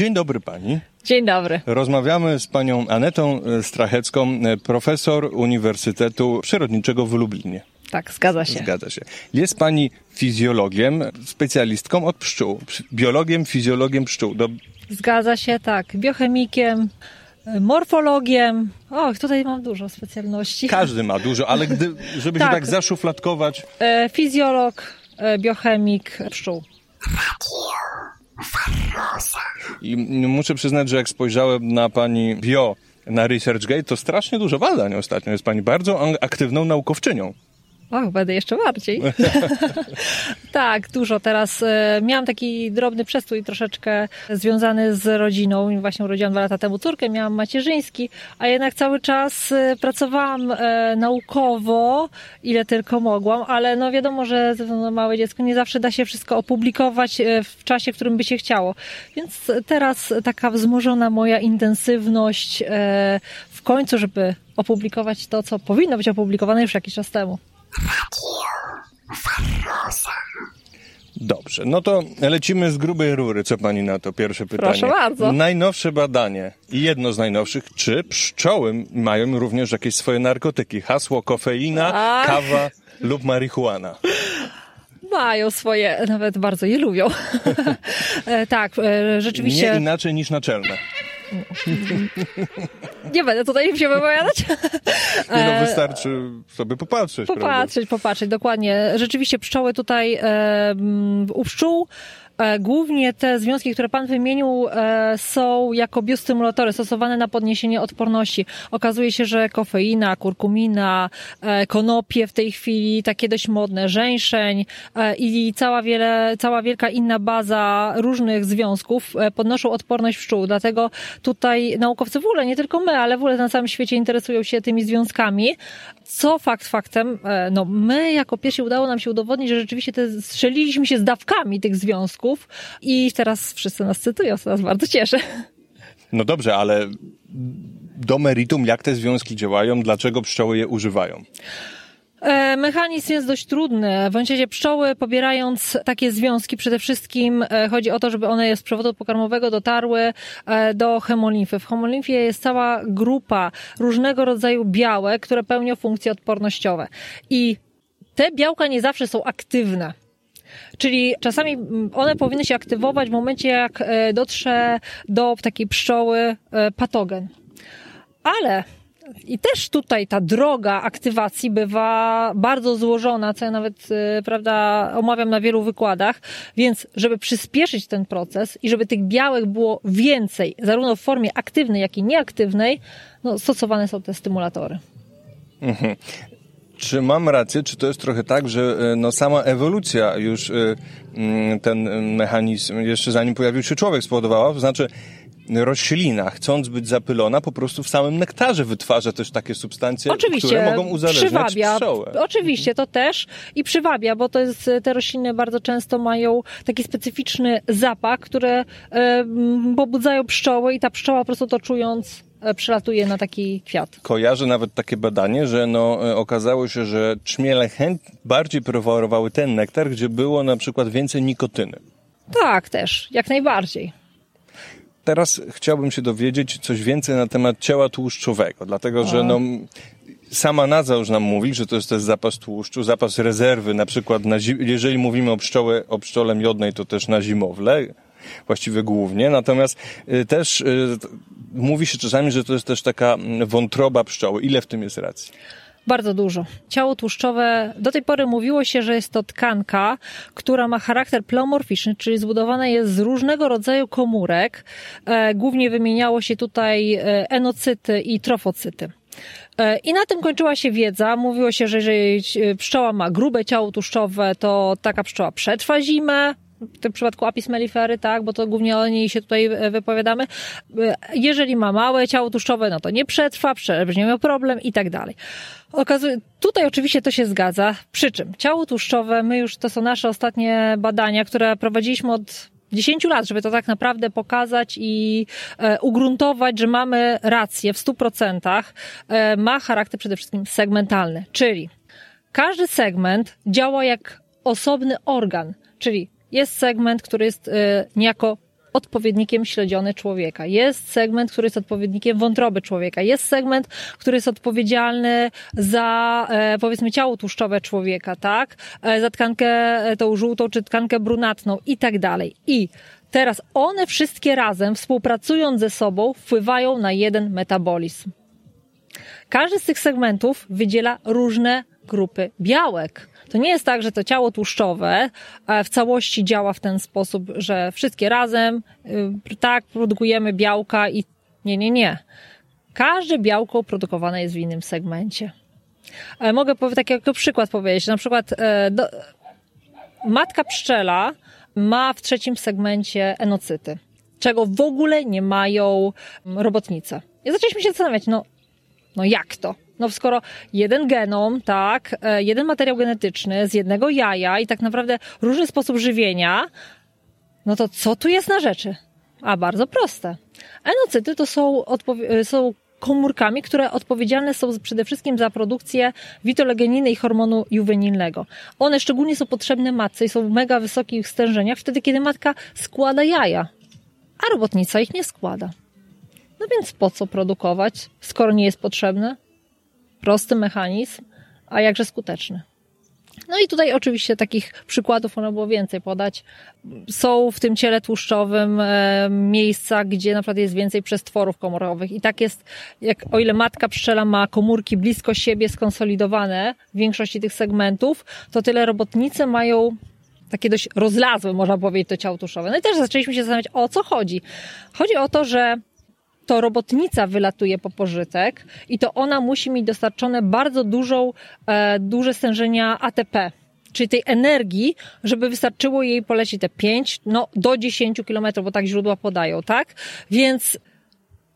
Dzień dobry pani. Dzień dobry. Rozmawiamy z panią Anetą Strachecką, profesor Uniwersytetu Przyrodniczego w Lublinie. Tak, zgadza się. Zgadza się. Jest pani fizjologiem, specjalistką od pszczół. Biologiem, fizjologiem pszczół. Do... Zgadza się, tak. Biochemikiem, morfologiem. Och, tutaj mam dużo specjalności. Każdy ma dużo, ale gdy, żeby tak. się tak zaszufladkować. E, fizjolog, e, biochemik pszczół. I muszę przyznać, że jak spojrzałem na pani bio na ResearchGate, to strasznie dużo badań ostatnio. Jest pani bardzo aktywną naukowczynią. Och, będę jeszcze bardziej. tak, dużo. Teraz e, miałam taki drobny przestój troszeczkę związany z rodziną. Właśnie urodziłam dwa lata temu córkę, miałam macierzyński, a jednak cały czas e, pracowałam e, naukowo, ile tylko mogłam, ale no wiadomo, że no, małe dziecko nie zawsze da się wszystko opublikować w czasie, w którym by się chciało. Więc teraz taka wzmożona moja intensywność w końcu, żeby opublikować to, co powinno być opublikowane już jakiś czas temu. Dobrze, no to lecimy z grubej rury. Co pani na to? Pierwsze pytanie. Proszę bardzo. Najnowsze badanie i jedno z najnowszych. Czy pszczoły mają również jakieś swoje narkotyki? Hasło kofeina, Ach. kawa lub marihuana mają swoje, nawet bardzo je lubią. E, tak, e, rzeczywiście. Nie inaczej niż naczelne. Nie będę tutaj się wypowiadać. Nie no, wystarczy sobie popatrzeć. Popatrzeć, prawda? popatrzeć, dokładnie. Rzeczywiście pszczoły tutaj e, u pszczół E, głównie te związki, które Pan wymienił, e, są jako biostymulatory stosowane na podniesienie odporności. Okazuje się, że kofeina, kurkumina, e, konopie w tej chwili, takie dość modne, żeńszeń i cała, wiele, cała wielka inna baza różnych związków podnoszą odporność pszczół. Dlatego tutaj naukowcy w ogóle, nie tylko my, ale w ogóle na całym świecie interesują się tymi związkami. Co fakt faktem, no my jako pierwsi udało nam się udowodnić, że rzeczywiście te, strzeliliśmy się z dawkami tych związków, i teraz wszyscy nas cytują, co nas bardzo cieszy. No dobrze, ale do meritum, jak te związki działają, dlaczego pszczoły je używają? E, mechanizm jest dość trudny. W razie pszczoły pobierając takie związki, przede wszystkim e, chodzi o to, żeby one z przewodu pokarmowego dotarły e, do hemolimfy. W hemolimfie jest cała grupa różnego rodzaju białek, które pełnią funkcje odpornościowe. I te białka nie zawsze są aktywne. Czyli czasami mm, one powinny się aktywować w momencie, jak dotrze do takiej pszczoły patogen. Ale i też tutaj ta droga aktywacji bywa bardzo złożona, co ja nawet, e, prawda, omawiam na wielu wykładach. Więc, żeby przyspieszyć ten proces i żeby tych białek było więcej, zarówno w formie aktywnej, jak i nieaktywnej, no, stosowane są te stymulatory. Mhm. Czy mam rację, czy to jest trochę tak, że e, no, sama ewolucja już e, mm, ten mechanizm, jeszcze zanim pojawił się człowiek, spowodowała? To znaczy, roślina, chcąc być zapylona, po prostu w samym nektarze wytwarza też takie substancje, Oczywiście, które mogą uzależniać przywabia. pszczołę. Oczywiście, to też i przywabia, bo to jest, te rośliny bardzo często mają taki specyficzny zapach, które e, pobudzają pszczoły i ta pszczoła po prostu to czując E, przylatuje na taki kwiat. Kojarzę nawet takie badanie, że no, e, okazało się, że czmiele chęt bardziej preferowały ten nektar, gdzie było na przykład więcej nikotyny. Tak, też, jak najbardziej. Teraz chciałbym się dowiedzieć coś więcej na temat ciała tłuszczowego, dlatego że no, sama nazwa już nam mówi, że to jest też zapas tłuszczu, zapas rezerwy, na przykład na jeżeli mówimy o pszczołę, o pszczole miodnej, to też na zimowle, właściwie głównie, natomiast y, też y, mówi się czasami, że to jest też taka mm, wątroba pszczoły. Ile w tym jest racji? Bardzo dużo. Ciało tłuszczowe, do tej pory mówiło się, że jest to tkanka, która ma charakter pleomorficzny, czyli zbudowana jest z różnego rodzaju komórek. E, głównie wymieniało się tutaj e, enocyty i trofocyty. E, I na tym kończyła się wiedza. Mówiło się, że jeżeli pszczoła ma grube ciało tłuszczowe, to taka pszczoła przetrwa zimę, w tym przypadku apis mellifery, tak, bo to głównie o niej się tutaj e, wypowiadamy. E, jeżeli ma małe ciało tłuszczowe, no to nie przetrwa, będzie miał problem i tak dalej. Okazuje, tutaj oczywiście to się zgadza. Przy czym ciało tłuszczowe, my już, to są nasze ostatnie badania, które prowadziliśmy od 10 lat, żeby to tak naprawdę pokazać i e, ugruntować, że mamy rację w 100%, e, ma charakter przede wszystkim segmentalny, czyli każdy segment działa jak osobny organ, czyli jest segment, który jest y, niejako odpowiednikiem śledziony człowieka. Jest segment, który jest odpowiednikiem wątroby człowieka. Jest segment, który jest odpowiedzialny za, e, powiedzmy, ciało tłuszczowe człowieka, tak? E, za tkankę e, tą żółtą czy tkankę brunatną i tak dalej. I teraz one wszystkie razem, współpracując ze sobą, wpływają na jeden metabolizm. Każdy z tych segmentów wydziela różne grupy białek. To nie jest tak, że to ciało tłuszczowe w całości działa w ten sposób, że wszystkie razem, y, tak, produkujemy białka i nie, nie, nie. Każde białko produkowane jest w innym segmencie. Mogę jako przykład powiedzieć. Na przykład e, do, matka pszczela ma w trzecim segmencie enocyty, czego w ogóle nie mają robotnice. I zaczęliśmy się zastanawiać, no, no jak to? No skoro jeden genom, tak, e, jeden materiał genetyczny z jednego jaja i tak naprawdę różny sposób żywienia, no to co tu jest na rzeczy? A bardzo proste. Enocyty to są, e, są komórkami, które odpowiedzialne są przede wszystkim za produkcję witolegeniny i hormonu juwenilnego. One szczególnie są potrzebne matce i są w mega wysokich stężeniach wtedy, kiedy matka składa jaja, a robotnica ich nie składa. No więc po co produkować, skoro nie jest potrzebne? Prosty mechanizm, a jakże skuteczny. No i tutaj oczywiście takich przykładów można było więcej podać. Są w tym ciele tłuszczowym e, miejsca, gdzie na przykład jest więcej przestworów komorowych i tak jest, jak o ile matka pszczela ma komórki blisko siebie skonsolidowane w większości tych segmentów, to tyle robotnice mają takie dość rozlazłe, można powiedzieć, to ciało tłuszczowe. No i też zaczęliśmy się zastanawiać, o co chodzi. Chodzi o to, że to robotnica wylatuje po pożytek i to ona musi mieć dostarczone bardzo dużą, e, duże stężenia ATP, czyli tej energii, żeby wystarczyło jej polecieć te 5, no do 10 kilometrów, bo tak źródła podają, tak? Więc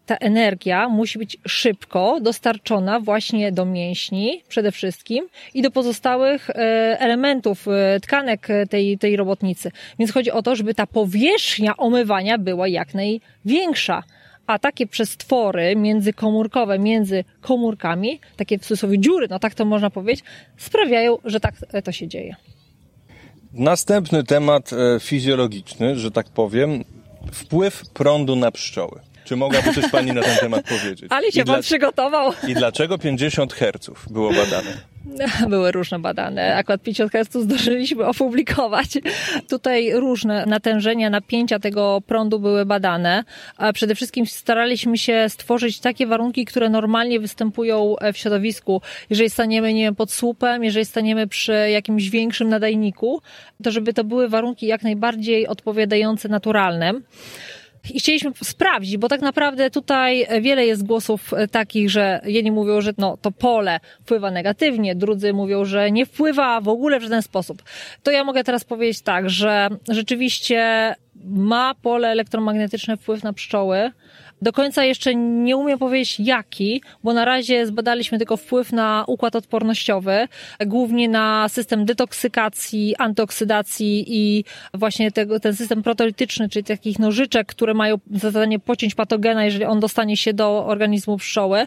ta energia musi być szybko dostarczona właśnie do mięśni przede wszystkim i do pozostałych e, elementów e, tkanek tej, tej robotnicy. Więc chodzi o to, żeby ta powierzchnia omywania była jak największa a takie przestwory międzykomórkowe między komórkami, takie w cudzysłowie dziury, no tak to można powiedzieć, sprawiają, że tak to się dzieje. Następny temat e, fizjologiczny, że tak powiem, wpływ prądu na pszczoły. Czy mogłaby coś Pani na ten temat powiedzieć? Ale się I Pan dla... przygotował. I dlaczego 50 Hz było badane? Były różne badane. Akurat 50 Hz zdążyliśmy opublikować. Tutaj różne natężenia, napięcia tego prądu były badane. Przede wszystkim staraliśmy się stworzyć takie warunki, które normalnie występują w środowisku. Jeżeli staniemy, nie wiem, pod słupem, jeżeli staniemy przy jakimś większym nadajniku, to żeby to były warunki jak najbardziej odpowiadające naturalnym i chcieliśmy sprawdzić, bo tak naprawdę tutaj wiele jest głosów e, takich, że jedni mówią, że no, to pole wpływa negatywnie, drudzy mówią, że nie wpływa w ogóle w żaden sposób. To ja mogę teraz powiedzieć tak, że rzeczywiście ma pole elektromagnetyczne wpływ na pszczoły, do końca jeszcze nie umiem powiedzieć jaki, bo na razie zbadaliśmy tylko wpływ na układ odpornościowy, głównie na system detoksykacji, antyoksydacji i właśnie tego, ten system protolityczny, czyli takich nożyczek, które mają za zadanie pociąć patogena, jeżeli on dostanie się do organizmu pszczoły.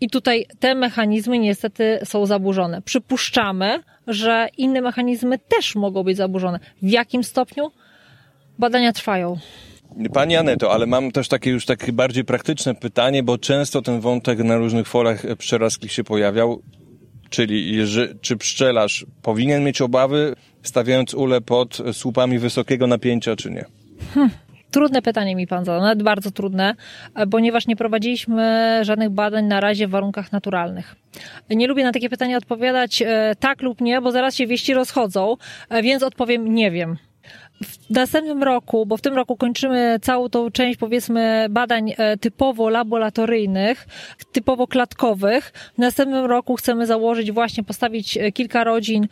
I tutaj te mechanizmy niestety są zaburzone. Przypuszczamy, że inne mechanizmy też mogą być zaburzone. W jakim stopniu? Badania trwają. Pani Aneto, ale mam też takie już takie bardziej praktyczne pytanie, bo często ten wątek na różnych forach pszczelarskich się pojawiał. Czyli czy pszczelarz powinien mieć obawy, stawiając ule pod słupami wysokiego napięcia, czy nie? Hmm. Trudne pytanie mi pan zadał, nawet bardzo trudne, ponieważ nie prowadziliśmy żadnych badań na razie w warunkach naturalnych. Nie lubię na takie pytania odpowiadać e, tak lub nie, bo zaraz się wieści rozchodzą, e, więc odpowiem nie wiem w następnym roku, bo w tym roku kończymy całą tą część, powiedzmy, badań e, typowo laboratoryjnych, typowo klatkowych. W następnym roku chcemy założyć, właśnie postawić e, kilka rodzin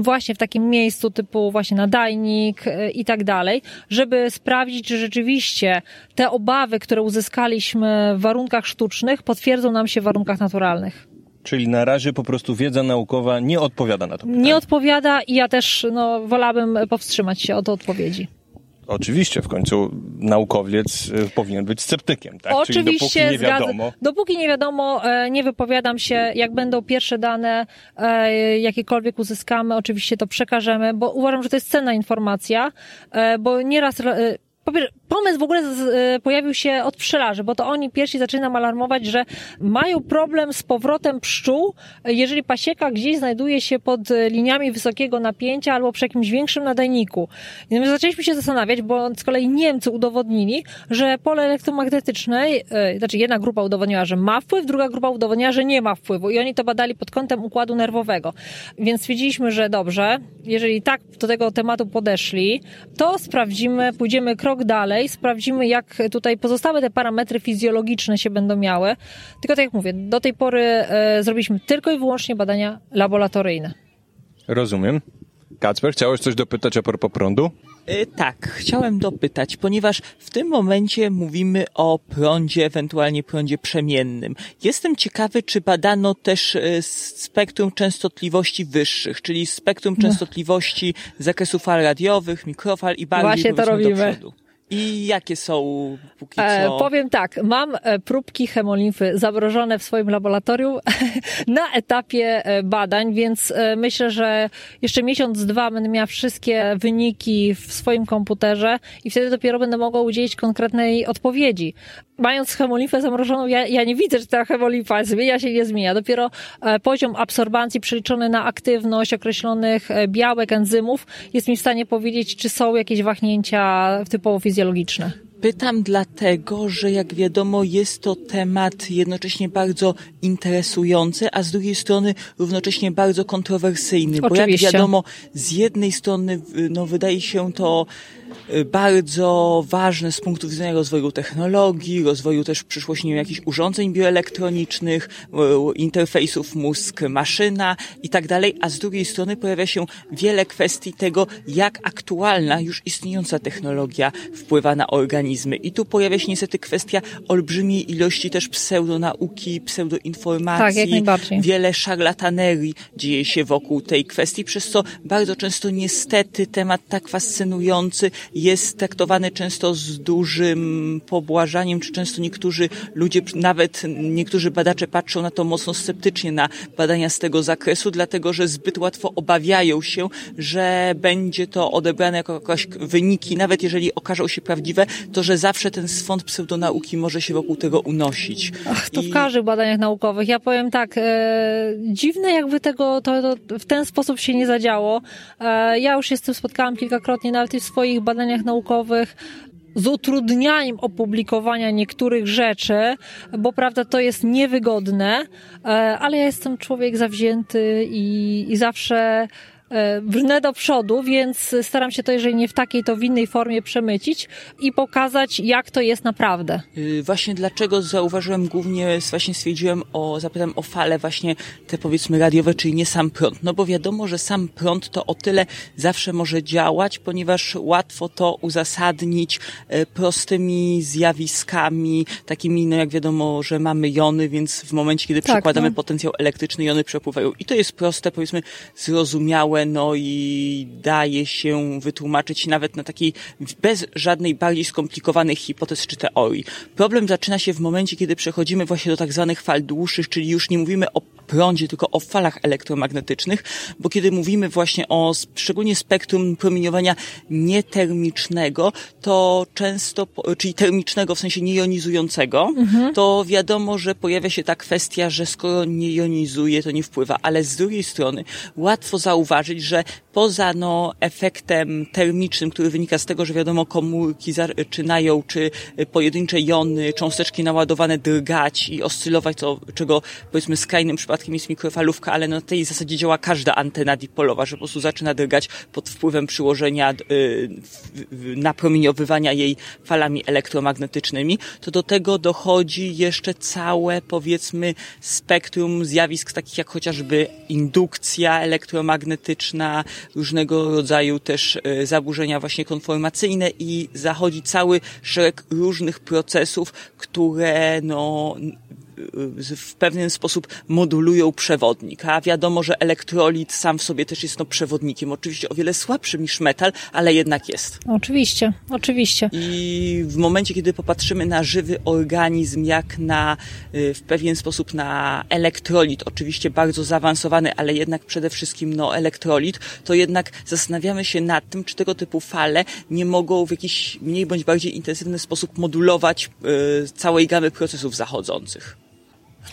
właśnie w takim miejscu typu właśnie nadajnik e, i tak dalej, żeby sprawdzić, czy rzeczywiście te obawy, które uzyskaliśmy w warunkach sztucznych, potwierdzą nam się w warunkach naturalnych. Czyli na razie po prostu wiedza naukowa nie odpowiada na to pytanie. Nie odpowiada i ja też no, wolałabym powstrzymać się od odpowiedzi. Oczywiście, w końcu naukowiec y, powinien być sceptykiem, tak? Oczywiście, Czyli dopóki nie wiadomo. Dopóki nie wiadomo, e, nie wypowiadam się. Jak będą pierwsze dane, e, jakiekolwiek uzyskamy, oczywiście to przekażemy, bo uważam, że to jest cenna informacja, e, bo nieraz pomysł w ogóle z, pojawił się od pszczelarzy, bo to oni pierwsi zaczęli nam alarmować, że mają problem z powrotem pszczół, jeżeli pasieka gdzieś znajduje się pod liniami wysokiego napięcia albo przy jakimś większym nadajniku. I my zaczęliśmy się zastanawiać, bo z kolei Niemcy udowodnili, że pole elektromagnetyczne, znaczy jedna grupa udowodniła, że ma wpływ, druga grupa udowodniła, że nie ma wpływu i oni to badali pod kątem układu nerwowego. Więc stwierdziliśmy, że dobrze, jeżeli tak do tego tematu podeszli, to sprawdzimy, pójdziemy krok dalej, sprawdzimy jak tutaj pozostałe te parametry fizjologiczne się będą miały. Tylko tak jak mówię, do tej pory e, zrobiliśmy tylko i wyłącznie badania laboratoryjne. Rozumiem. Kacper, chciałeś coś dopytać a propos prądu? E, tak, chciałem dopytać, ponieważ w tym momencie mówimy o prądzie, ewentualnie prądzie przemiennym. Jestem ciekawy, czy badano też e, spektrum częstotliwości wyższych, czyli spektrum no. częstotliwości zakresu fal radiowych, mikrofal i bardziej Właśnie to robimy. do przodu. I jakie są póki e, co? E, powiem tak, mam e, próbki hemolimfy zamrożone w swoim laboratorium na etapie e, badań, więc myślę, że jeszcze miesiąc, dwa będę miała wszystkie wyniki w swoim komputerze i wtedy dopiero będę mogła udzielić konkretnej odpowiedzi mając hemolimfę zamrożoną, ja, ja nie widzę, że ta hemolimfa zmienia się, nie zmienia. Dopiero e, poziom absorbancji przeliczony na aktywność określonych e, białek, enzymów jest mi w stanie powiedzieć, czy są jakieś wahnięcia typowo fizjologiczne. Pytam dlatego, że jak wiadomo jest to temat jednocześnie bardzo interesujący, a z drugiej strony równocześnie bardzo kontrowersyjny. Oczywiście. Bo jak wiadomo, z jednej strony no, wydaje się to bardzo ważne z punktu widzenia rozwoju technologii, rozwoju też w przyszłości wiem, jakichś urządzeń bioelektronicznych, y, interfejsów mózg-maszyna i tak dalej, a z drugiej strony pojawia się wiele kwestii tego, jak aktualna już istniejąca technologia wpływa na organizmy. I tu pojawia się niestety kwestia olbrzymiej ilości też pseudonauki, pseudoinformacji. Tak, wiele szarlatanerii dzieje się wokół tej kwestii, przez co bardzo często niestety temat tak fascynujący jest traktowany często z dużym pobłażaniem, czy często niektórzy ludzie, nawet niektórzy badacze patrzą na to mocno sceptycznie, na badania z tego zakresu, dlatego że zbyt łatwo obawiają się, że będzie to odebrane jako jakieś wyniki, nawet jeżeli okażą się prawdziwe, to że zawsze ten swąd pseudonauki może się wokół tego unosić. Ach, to I... w każdych badaniach naukowych. Ja powiem tak, e, dziwne jakby tego to, to w ten sposób się nie zadziało. E, ja już się z tym spotkałam kilkakrotnie, nawet i w swoich badaniach naukowych z utrudnianiem opublikowania niektórych rzeczy, bo prawda to jest niewygodne, e, ale ja jestem człowiek zawzięty i, i zawsze brnę do przodu, więc staram się to, jeżeli nie w takiej, to w innej formie przemycić i pokazać, jak to jest naprawdę. Y, właśnie dlaczego zauważyłem głównie, właśnie stwierdziłem o, zapytam o fale właśnie te powiedzmy radiowe, czyli nie sam prąd. No bo wiadomo, że sam prąd to o tyle zawsze może działać, ponieważ łatwo to uzasadnić e, prostymi zjawiskami, takimi, no jak wiadomo, że mamy jony, więc w momencie, kiedy tak, przekładamy no. potencjał elektryczny, jony przepływają. I to jest proste, powiedzmy, zrozumiałe, no i daje się wytłumaczyć nawet na takiej, bez żadnej bardziej skomplikowanych hipotez czy teorii. Problem zaczyna się w momencie, kiedy przechodzimy właśnie do tak zwanych fal dłuższych, czyli już nie mówimy o prądzie, tylko o falach elektromagnetycznych, bo kiedy mówimy właśnie o szczególnie spektrum promieniowania nietermicznego, to często, czyli termicznego w sensie niejonizującego, mhm. to wiadomo, że pojawia się ta kwestia, że skoro nie jonizuje, to nie wpływa, ale z drugiej strony łatwo zauważyć, że poza no, efektem termicznym, który wynika z tego, że wiadomo komórki zaczynają, czy pojedyncze jony, cząsteczki naładowane drgać i oscylować, to czego powiedzmy skrajnym przypadkiem jest mikrofalówka, ale na tej zasadzie działa każda antena dipolowa, że po prostu zaczyna drgać pod wpływem przyłożenia yy, napromieniowywania jej falami elektromagnetycznymi, to do tego dochodzi jeszcze całe powiedzmy spektrum zjawisk takich jak chociażby indukcja elektromagnetyczna, różnego rodzaju też e, zaburzenia właśnie konformacyjne i zachodzi cały szereg różnych procesów, które no w pewien sposób modulują przewodnik, a wiadomo, że elektrolit sam w sobie też jest no, przewodnikiem, oczywiście o wiele słabszym niż metal, ale jednak jest. Oczywiście, oczywiście. I w momencie, kiedy popatrzymy na żywy organizm, jak na y, w pewien sposób na elektrolit, oczywiście bardzo zaawansowany, ale jednak przede wszystkim no, elektrolit, to jednak zastanawiamy się nad tym, czy tego typu fale nie mogą w jakiś mniej bądź bardziej intensywny sposób modulować y, całej gamy procesów zachodzących.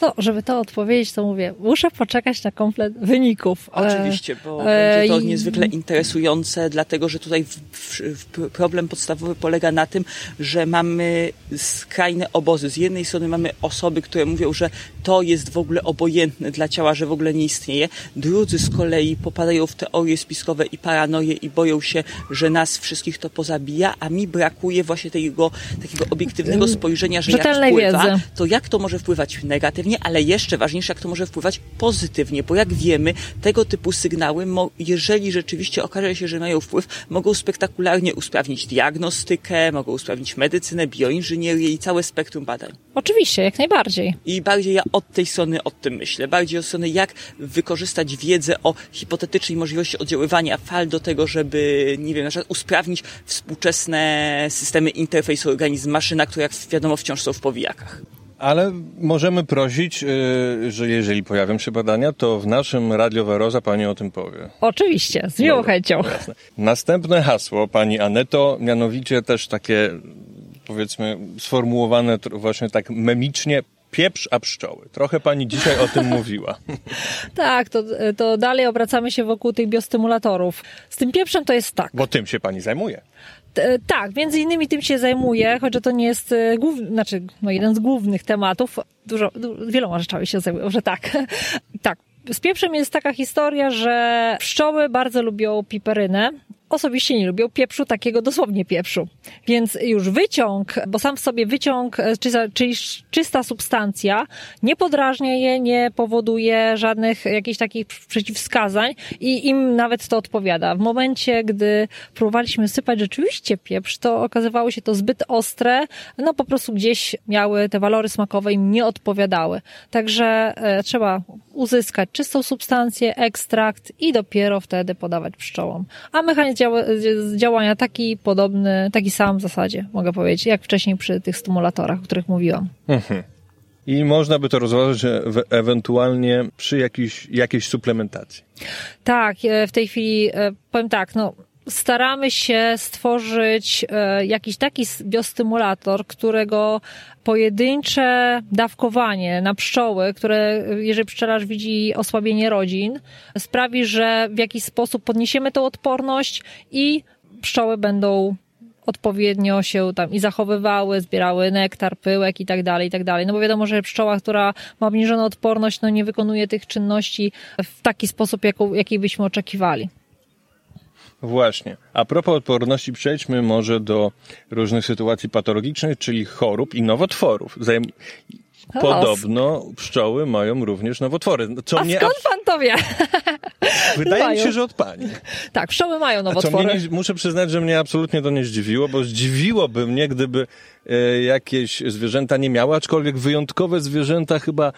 No, żeby to odpowiedzieć, to mówię, muszę poczekać na komplet wyników. E, Oczywiście, bo e, będzie to niezwykle interesujące, dlatego że tutaj w, w, problem podstawowy polega na tym, że mamy skrajne obozy. Z jednej strony mamy osoby, które mówią, że to jest w ogóle obojętne dla ciała, że w ogóle nie istnieje. Drudzy z kolei popadają w teorie spiskowe i paranoje i boją się, że nas wszystkich to pozabija, a mi brakuje właśnie tego takiego obiektywnego spojrzenia, że jak wpływa, wiedzy. to jak to może wpływać negatywnie negatywnie, ale jeszcze ważniejsze, jak to może wpływać pozytywnie, bo jak wiemy, tego typu sygnały, jeżeli rzeczywiście okaże się, że mają wpływ, mogą spektakularnie usprawnić diagnostykę, mogą usprawnić medycynę, bioinżynierię i całe spektrum badań. Oczywiście, jak najbardziej. I bardziej ja od tej strony o tym myślę, bardziej od strony jak wykorzystać wiedzę o hipotetycznej możliwości oddziaływania fal do tego, żeby, nie wiem, na przykład usprawnić współczesne systemy interfejsu organizm-maszyna, które jak wiadomo wciąż są w powijakach. Ale możemy prosić, y, że jeżeli pojawią się badania, to w naszym Radio Veroza pani o tym powie. Oczywiście, z miłą chęcią. Jasne. Następne hasło pani Aneto, mianowicie też takie powiedzmy sformułowane właśnie tak memicznie, pieprz a pszczoły. Trochę pani dzisiaj o tym mówiła. tak, to, to dalej obracamy się wokół tych biostymulatorów. Z tym pieprzem to jest tak. Bo tym się pani zajmuje. Tak, między innymi tym się zajmuję, choć to nie jest e, główny, znaczy no jeden z głównych tematów. Dużo, du, wieloma rzeczami się zajmuję, że tak. tak. Z pieprzem jest taka historia, że pszczoły bardzo lubią piperynę osobiście nie lubią pieprzu, takiego dosłownie pieprzu. Więc już wyciąg, bo sam w sobie wyciąg, e, czyli czysta substancja, nie podrażnia je, nie powoduje żadnych jakichś takich przeciwwskazań i im nawet to odpowiada. W momencie, gdy próbowaliśmy sypać rzeczywiście pieprz, to okazywało się to zbyt ostre, no po prostu gdzieś miały te walory smakowe im nie odpowiadały. Także e, trzeba uzyskać czystą substancję, ekstrakt i dopiero wtedy podawać pszczołom. A mechanizm działania taki podobny, taki sam w zasadzie, mogę powiedzieć, jak wcześniej przy tych stymulatorach, o których mówiłam. Mhm. I można by to rozważyć ewentualnie przy jakiejś, jakiejś suplementacji. Tak, e, w tej chwili e, powiem tak, no staramy się stworzyć e, jakiś taki biostymulator, którego pojedyncze dawkowanie na pszczoły, które jeżeli pszczelarz widzi osłabienie rodzin, sprawi, że w jakiś sposób podniesiemy tą odporność i pszczoły będą odpowiednio się tam i zachowywały, zbierały nektar, pyłek i tak dalej, i tak dalej. No bo wiadomo, że pszczoła, która ma obniżoną odporność, no nie wykonuje tych czynności w taki sposób, jaką, jakiej byśmy oczekiwali. Właśnie. A propos odporności, przejdźmy może do różnych sytuacji patologicznych, czyli chorób i nowotworów. Zajem... Podobno pszczoły mają również nowotwory. Co A mnie skąd pan to wie? Wydaje mi się, że od pani. Tak, pszczoły mają nowotwory. A co mnie nie, muszę przyznać, że mnie absolutnie to nie zdziwiło, bo zdziwiłoby mnie, gdyby e, jakieś zwierzęta nie miały, aczkolwiek wyjątkowe zwierzęta chyba,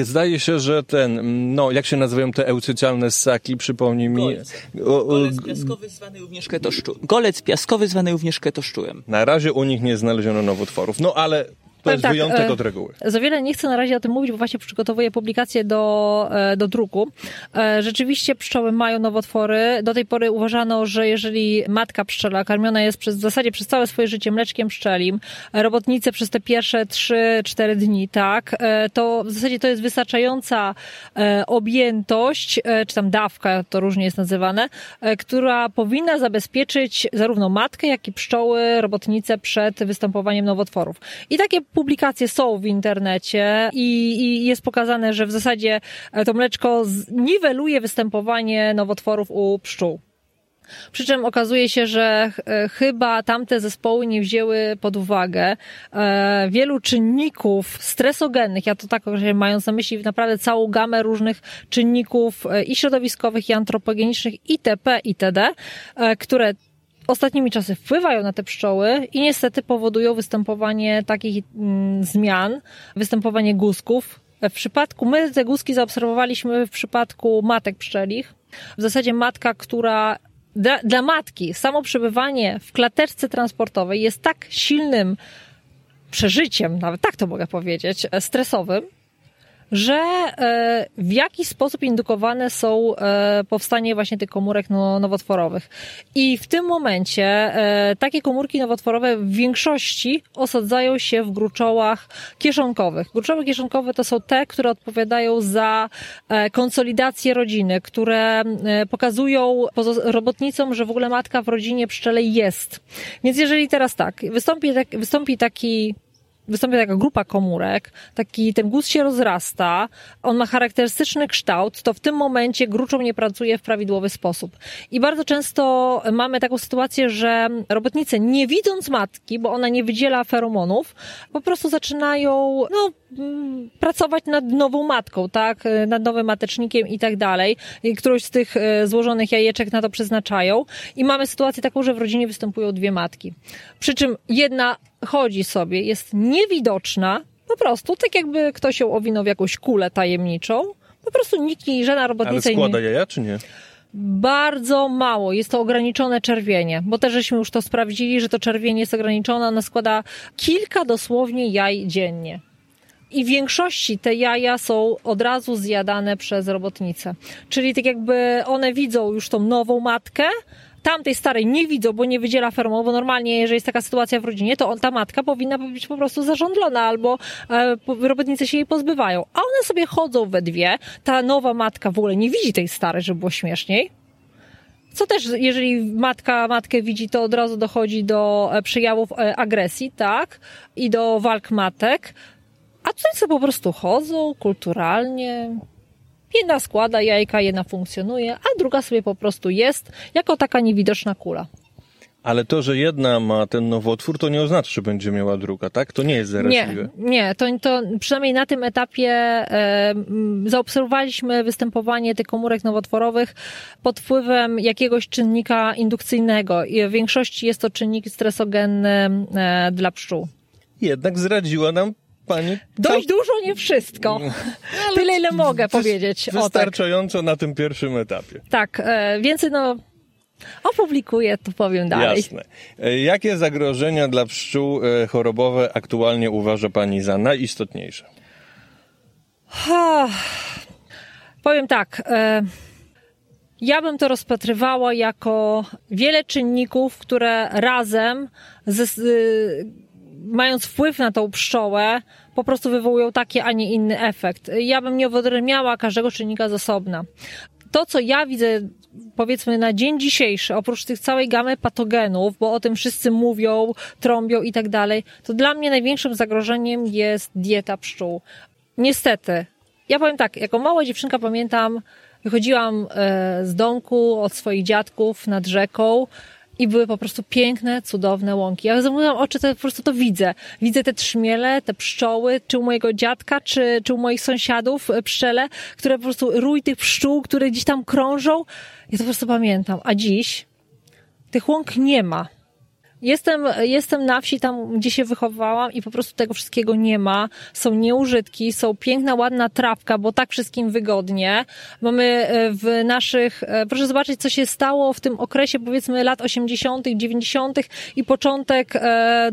e, zdaje się, że ten, no, jak się nazywają te eucycialne ssaki, przypomnij mi. Golec, o, o, Golec piaskowy zwany również ketoszczurem. Golec piaskowy zwany również. Na razie u nich nie znaleziono nowotworów, no ale to jest tak, wyjątek e, od reguły. Za wiele nie chcę na razie o tym mówić, bo właśnie przygotowuję publikację do, e, do druku. E, rzeczywiście pszczoły mają nowotwory. Do tej pory uważano, że jeżeli matka pszczela karmiona jest przez, w zasadzie przez całe swoje życie mleczkiem pszczelim, robotnice przez te pierwsze 3-4 dni, tak, to w zasadzie to jest wystarczająca objętość, czy tam dawka, to różnie jest nazywane, która powinna zabezpieczyć zarówno matkę, jak i pszczoły, robotnice przed występowaniem nowotworów. I takie publikacje są w internecie i, i jest pokazane, że w zasadzie e, to mleczko niweluje występowanie nowotworów u pszczół. Przy czym okazuje się, że e, chyba tamte zespoły nie wzięły pod uwagę e, wielu czynników stresogennych, ja to tak mając na myśli naprawdę całą gamę różnych czynników i środowiskowych, i antropogenicznych, itp., itd., które ostatnimi czasy wpływają na te pszczoły i niestety powodują występowanie takich mm, zmian, występowanie guzków. W przypadku, my te guzki zaobserwowaliśmy w przypadku matek pszczelich. W zasadzie matka, która dla, dla matki samo przebywanie w klateczce transportowej jest tak silnym przeżyciem, nawet tak to mogę powiedzieć, stresowym, że e, w jaki sposób indukowane są e, powstanie właśnie tych komórek no, nowotworowych. I w tym momencie e, takie komórki nowotworowe w większości osadzają się w gruczołach kieszonkowych. Gruczoły kieszonkowe to są te, które odpowiadają za konsolidację rodziny, które pokazują robotnicom, że w ogóle matka w rodzinie pszczelej jest. Więc jeżeli teraz tak, wystąpi, tak, wystąpi taki wystąpia taka grupa komórek, taki ten guz się rozrasta, on ma charakterystyczny kształt, to w tym momencie gruczoł nie pracuje w prawidłowy sposób. I bardzo często mamy taką sytuację, że robotnicy nie widząc matki, bo ona nie wydziela feromonów, po prostu zaczynają, no, pracować nad nową matką, tak, nad nowym matecznikiem i tak dalej. I którąś z tych e, złożonych jajeczek na to przeznaczają. I mamy sytuację taką, że w rodzinie występują dwie matki. Przy czym jedna chodzi sobie, jest niewidoczna, po prostu, tak jakby ktoś ją owinął w jakąś kulę tajemniczą. Po prostu nikt i żadna robotnica... Ale składa jaja, czy nie? Bardzo mało. Jest to ograniczone czerwienie, bo też żeśmy już to sprawdzili, że to czerwienie jest ograniczone. Ona składa kilka dosłownie jaj dziennie. I w większości te jaja są od razu zjadane przez robotnice. Czyli tak jakby one widzą już tą nową matkę, tamtej starej nie widzą, bo nie wydziela feromonu, bo normalnie, jeżeli jest taka sytuacja w rodzinie, to ta matka powinna być po prostu zarządlona, albo e, robotnicy się jej pozbywają. A one sobie chodzą we dwie, ta nowa matka w ogóle nie widzi tej starej, żeby było śmieszniej. Co też, jeżeli matka matkę widzi, to od razu dochodzi do e, przejawów e, agresji, tak? I do walk matek. A sobie po prostu chodzą kulturalnie, Jedna składa jajka, jedna funkcjonuje, a druga sobie po prostu jest jako taka niewidoczna kula. Ale to, że jedna ma ten nowotwór, to nie oznacza, że będzie miała druga, tak? To nie jest zaraźliwe. Nie, nie to, to przynajmniej na tym etapie e, zaobserwowaliśmy występowanie tych komórek nowotworowych pod wpływem jakiegoś czynnika indukcyjnego. I w większości jest to czynnik stresogenny e, dla pszczół. Jednak zdradziła nam pani. Dość dużo, nie wszystko. Mm. Tyle, ile mogę powiedzieć. Wystarczająco o, tak. na tym pierwszym etapie. Tak, e, więcej no opublikuję, to powiem dalej. Jasne. E, jakie zagrożenia dla pszczół e, chorobowe aktualnie uważa pani za najistotniejsze? Ha, powiem tak. E, ja bym to rozpatrywała jako wiele czynników, które razem ze, mając wpływ na tą pszczołę, po prostu wywołują taki, a nie inny efekt. Ja bym nie wyodrębniała każdego czynnika z osobna. To, co ja widzę, powiedzmy na dzień dzisiejszy, oprócz tych całej gamy patogenów, bo o tym wszyscy mówią, trąbią i tak dalej, to dla mnie największym zagrożeniem jest dieta pszczół. Niestety, ja powiem tak, jako mała dziewczynka pamiętam, wychodziłam e, z domku od swoich dziadków nad rzeką, i były po prostu piękne, cudowne łąki. Ja zamknęłam oczy, to po prostu to widzę. Widzę te trzmiele, te pszczoły, czy u mojego dziadka, czy, czy u moich sąsiadów e, pszczele, które po prostu, rój tych pszczół, które gdzieś tam krążą. Ja to po prostu pamiętam. A dziś tych łąk nie ma. Jestem, jestem na wsi, tam gdzie się wychowałam i po prostu tego wszystkiego nie ma. Są nieużytki, są piękna, ładna trawka, bo tak wszystkim wygodnie. Mamy e, w naszych, e, proszę zobaczyć, co się stało w tym okresie, powiedzmy, lat 80., 90. i początek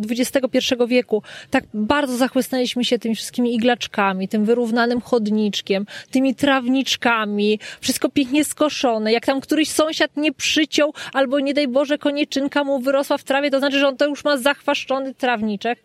XXI e, wieku. Tak bardzo zachłysnęliśmy się tymi wszystkimi iglaczkami, tym wyrównanym chodniczkiem, tymi trawniczkami, wszystko pięknie skoszone. Jak tam któryś sąsiad nie przyciął, albo nie daj Boże, konieczynka mu wyrosła w trawie, to znaczy, że on to już ma zachwaszczony trawniczek.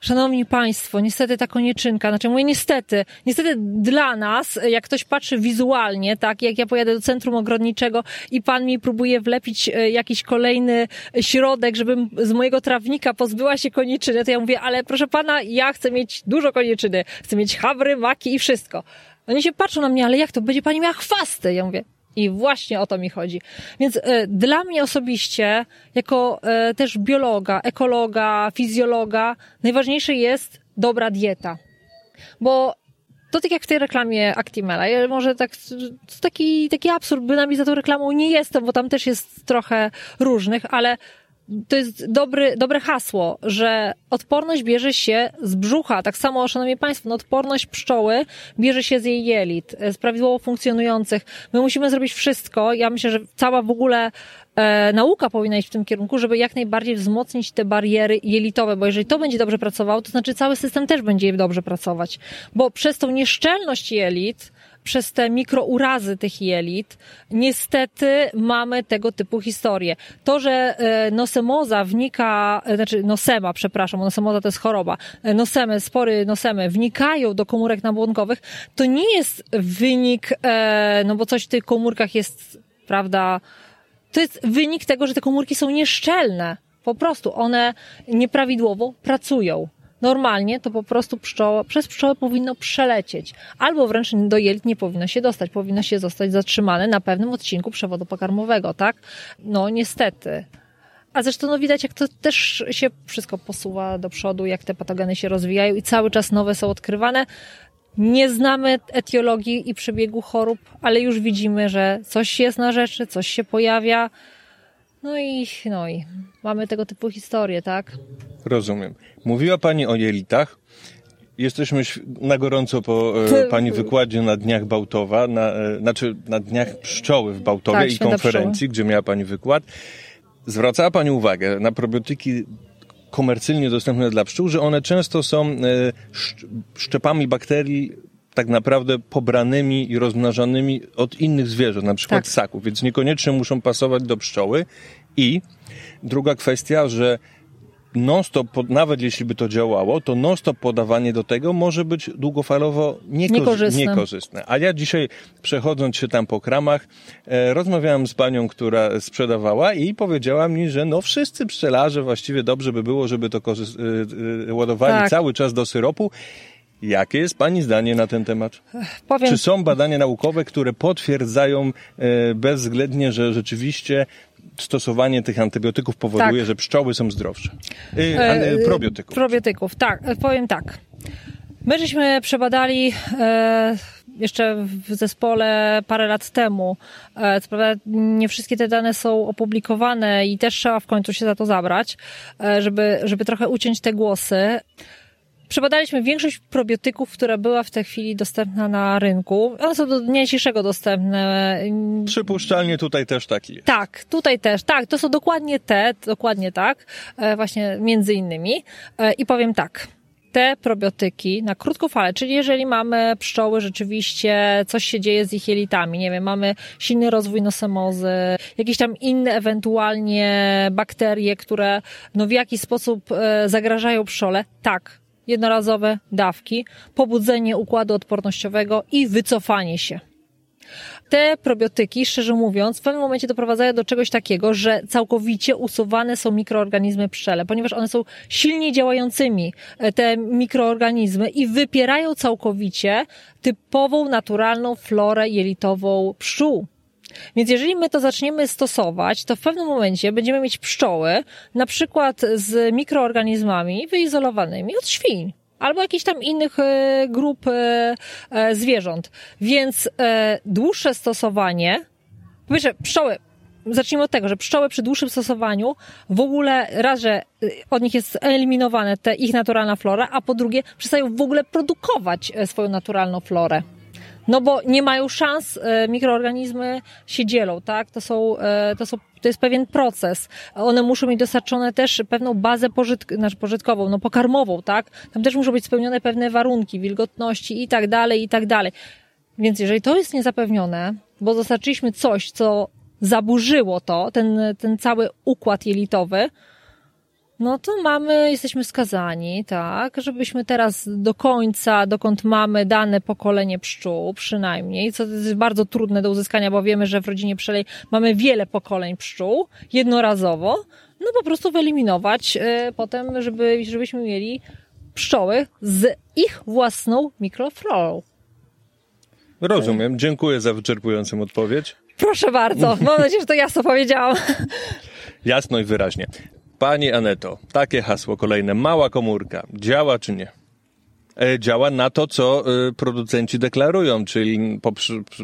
Szanowni Państwo, niestety ta konieczynka, znaczy mówię niestety, niestety dla nas, jak ktoś patrzy wizualnie, tak, jak ja pojadę do centrum ogrodniczego i pan mi próbuje wlepić e, jakiś kolejny środek, żebym z mojego trawnika pozbyła się koniczyny, to ja mówię, ale proszę pana, ja chcę mieć dużo koniczyny, chcę mieć habry, maki i wszystko. Oni się patrzą na mnie, ale jak to? Będzie pani miała chwasty? Ja mówię, i właśnie o to mi chodzi. Więc y, dla mnie osobiście, jako y, też biologa, ekologa, fizjologa, najważniejsze jest dobra dieta. Bo to tak jak w tej reklamie Actimela. Ja może tak, taki, taki absurd, bynajmniej za tą reklamą nie jestem, bo tam też jest trochę różnych, ale to jest dobry, dobre hasło, że odporność bierze się z brzucha. Tak samo, szanowni państwo, no odporność pszczoły bierze się z jej jelit, z prawidłowo funkcjonujących. My musimy zrobić wszystko. Ja myślę, że cała w ogóle e, nauka powinna iść w tym kierunku, żeby jak najbardziej wzmocnić te bariery jelitowe, bo jeżeli to będzie dobrze pracowało, to znaczy cały system też będzie dobrze pracować. Bo przez tą nieszczelność jelit, przez te mikrourazy tych jelit, niestety mamy tego typu historie. To, że e, nosemoza wnika, e, znaczy nosema, przepraszam, nosemoza to jest choroba, e, nosemy, spory nosemy wnikają do komórek nabłonkowych, to nie jest wynik, no bo coś w tych komórkach jest, prawda, to jest wynik tego, że te komórki są nieszczelne. Po prostu one nieprawidłowo pracują. Normalnie to po prostu pszczoła, przez pszczołę powinno przelecieć. Albo wręcz do jelit nie powinno się dostać. Powinno się zostać zatrzymane na pewnym odcinku przewodu pokarmowego, tak? No niestety. A zresztą no widać, jak to też się wszystko posuwa do przodu, jak te patogeny się rozwijają i cały czas nowe są odkrywane. Nie znamy etiologii i przebiegu chorób, ale już widzimy, że coś jest na rzeczy, coś się pojawia. No i, no i mamy tego typu historie, tak? Rozumiem. Mówiła Pani o jelitach. Jesteśmy na gorąco po e, Pani wykładzie na Dniach Bałtowa, na, e, znaczy na Dniach Pszczoły w Bałtowie tak, i konferencji, gdzie miała Pani wykład. Zwracała Pani uwagę na probiotyki komercyjnie dostępne dla pszczół, że one często są e, szczepami bakterii tak naprawdę pobranymi i rozmnażanymi od innych zwierząt, na przykład tak. ssaków, więc niekoniecznie muszą pasować do pszczoły. I druga kwestia, że non-stop, nawet jeśli by to działało, to non-stop podawanie do tego może być długofalowo niekorzystne. niekorzystne. A ja dzisiaj, przechodząc się tam po kramach, e, rozmawiałem z panią, która sprzedawała i powiedziała mi, że no wszyscy pszczelarze właściwie dobrze by było, żeby to e, e, ładowali tak. cały czas do syropu. Jakie jest Pani zdanie na ten temat? Powiem... Czy są badania naukowe, które potwierdzają e, bezwzględnie, że rzeczywiście stosowanie tych antybiotyków powoduje, tak. że pszczoły są zdrowsze? E, probiotyków. Probiotyków, tak. Powiem tak. My żeśmy przebadali e, jeszcze w zespole parę lat temu. E, co prawda nie wszystkie te dane są opublikowane i też trzeba w końcu się za to zabrać, e, żeby, żeby trochę uciąć te głosy. Przebadaliśmy większość probiotyków, która była w tej chwili dostępna na rynku. One są do dnia dzisiejszego dostępne. Przypuszczalnie tutaj też taki jest. Tak, tutaj też. Tak, to są dokładnie te, dokładnie tak. E, właśnie między innymi. E, I powiem tak te probiotyki na krótką falę, czyli jeżeli mamy pszczoły, rzeczywiście coś się dzieje z ich jelitami, nie wiem, mamy silny rozwój nosemozy, jakieś tam inne ewentualnie bakterie, które no w jakiś sposób e, zagrażają pszczole, tak, jednorazowe dawki, pobudzenie układu odpornościowego i wycofanie się. Te probiotyki, szczerze mówiąc, w pewnym momencie doprowadzają do czegoś takiego, że całkowicie usuwane są mikroorganizmy pszczele, ponieważ one są silnie działającymi, e, te mikroorganizmy i wypierają całkowicie typową, naturalną florę jelitową pszczół. Więc jeżeli my to zaczniemy stosować, to w pewnym momencie będziemy mieć pszczoły, na przykład z mikroorganizmami wyizolowanymi od świń albo jakichś tam innych e, grup e, e, zwierząt. Więc dłuższe stosowanie, po pierwsze, pszczoły, zacznijmy od tego, że pszczoły przy dłuższym stosowaniu w ogóle raz, że od nich jest eliminowane te ich naturalna flora, a po drugie przestają w ogóle produkować swoją naturalną florę. No bo nie mają szans, e, mikroorganizmy się dzielą, tak? To są, e, to są, to jest pewien proces. One muszą mieć dostarczone też pewną bazę pożytk, znaczy pożytkową, no pokarmową, tak? Tam też muszą być spełnione pewne warunki, wilgotności i tak dalej, i tak dalej. Więc jeżeli to jest niezapewnione, bo dostarczyliśmy coś, co zaburzyło to, ten, ten cały układ jelitowy, no to mamy, jesteśmy skazani, tak, żebyśmy teraz do końca, dokąd mamy dane pokolenie pszczół, przynajmniej, co jest bardzo trudne do uzyskania, bo wiemy, że w rodzinie pszczelej mamy wiele pokoleń pszczół, jednorazowo, no po prostu wyeliminować y, potem, żeby, żebyśmy mieli pszczoły z ich własną mikroflorą. Rozumiem. Dziękuję za wyczerpującą odpowiedź. Proszę bardzo. Mam nadzieję, że to jasno powiedziałam. Jasno i wyraźnie. Pani Aneto, takie hasło kolejne. Mała komórka. Działa czy nie? e, działa na to, co e, producenci deklarują, czyli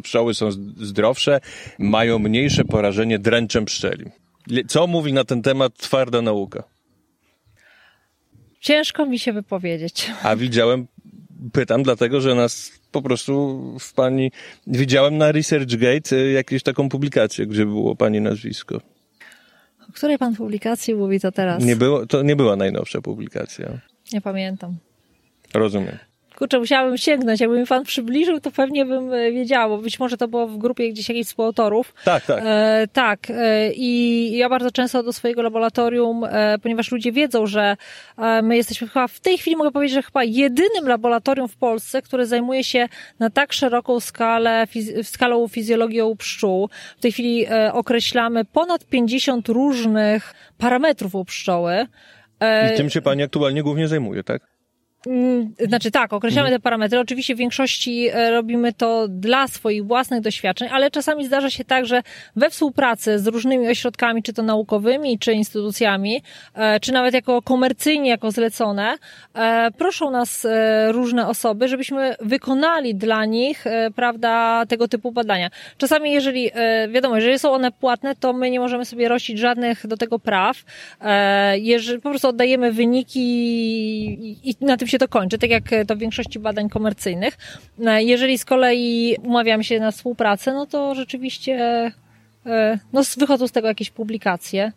pszczoły są zdrowsze, mają mniejsze porażenie dręczem pszczeli. Co mówi na ten temat twarda nauka? Ciężko mi się wypowiedzieć. A widziałem, pytam dlatego, że nas po prostu w pani, widziałem na ResearchGate e, jakąś taką publikację, gdzie było pani nazwisko. O której pan publikacji mówi to teraz? Nie było, to nie była najnowsza publikacja. Nie pamiętam. Rozumiem kurczę, musiałabym sięgnąć. Jakby mi pan przybliżył, to pewnie bym e, wiedziała. Być może to było w grupie gdzieś jakichś współautorów. Tak, tak. E, tak. E, I ja bardzo często do swojego laboratorium, e, ponieważ ludzie wiedzą, że e, my jesteśmy chyba w tej chwili mogę powiedzieć, że chyba jedynym laboratorium w Polsce, które zajmuje się na tak szeroką skalę, fiz skalą fizjologią pszczół. W tej chwili e, określamy ponad 50 różnych parametrów u pszczoły. I tym się pani aktualnie głównie zajmuje, tak? Mm, znaczy tak, określamy mhm. te parametry. Oczywiście w większości e, robimy to dla swoich własnych doświadczeń, ale czasami zdarza się tak, że we współpracy z różnymi ośrodkami, czy to naukowymi, czy instytucjami, e, czy nawet jako komercyjnie, jako zlecone, e, proszą nas różne osoby, żebyśmy wykonali dla nich, prawda, tego typu badania. Czasami, jeżeli, wiadomo, jeżeli są one płatne, to my nie możemy sobie rościć żadnych do tego praw. Jeżeli po prostu oddajemy wyniki i na tym się to kończy, tak jak to w większości badań komercyjnych. E, jeżeli z kolei umawiamy się na współpracę, no to rzeczywiście e, no, wychodzą z tego jakieś publikacje.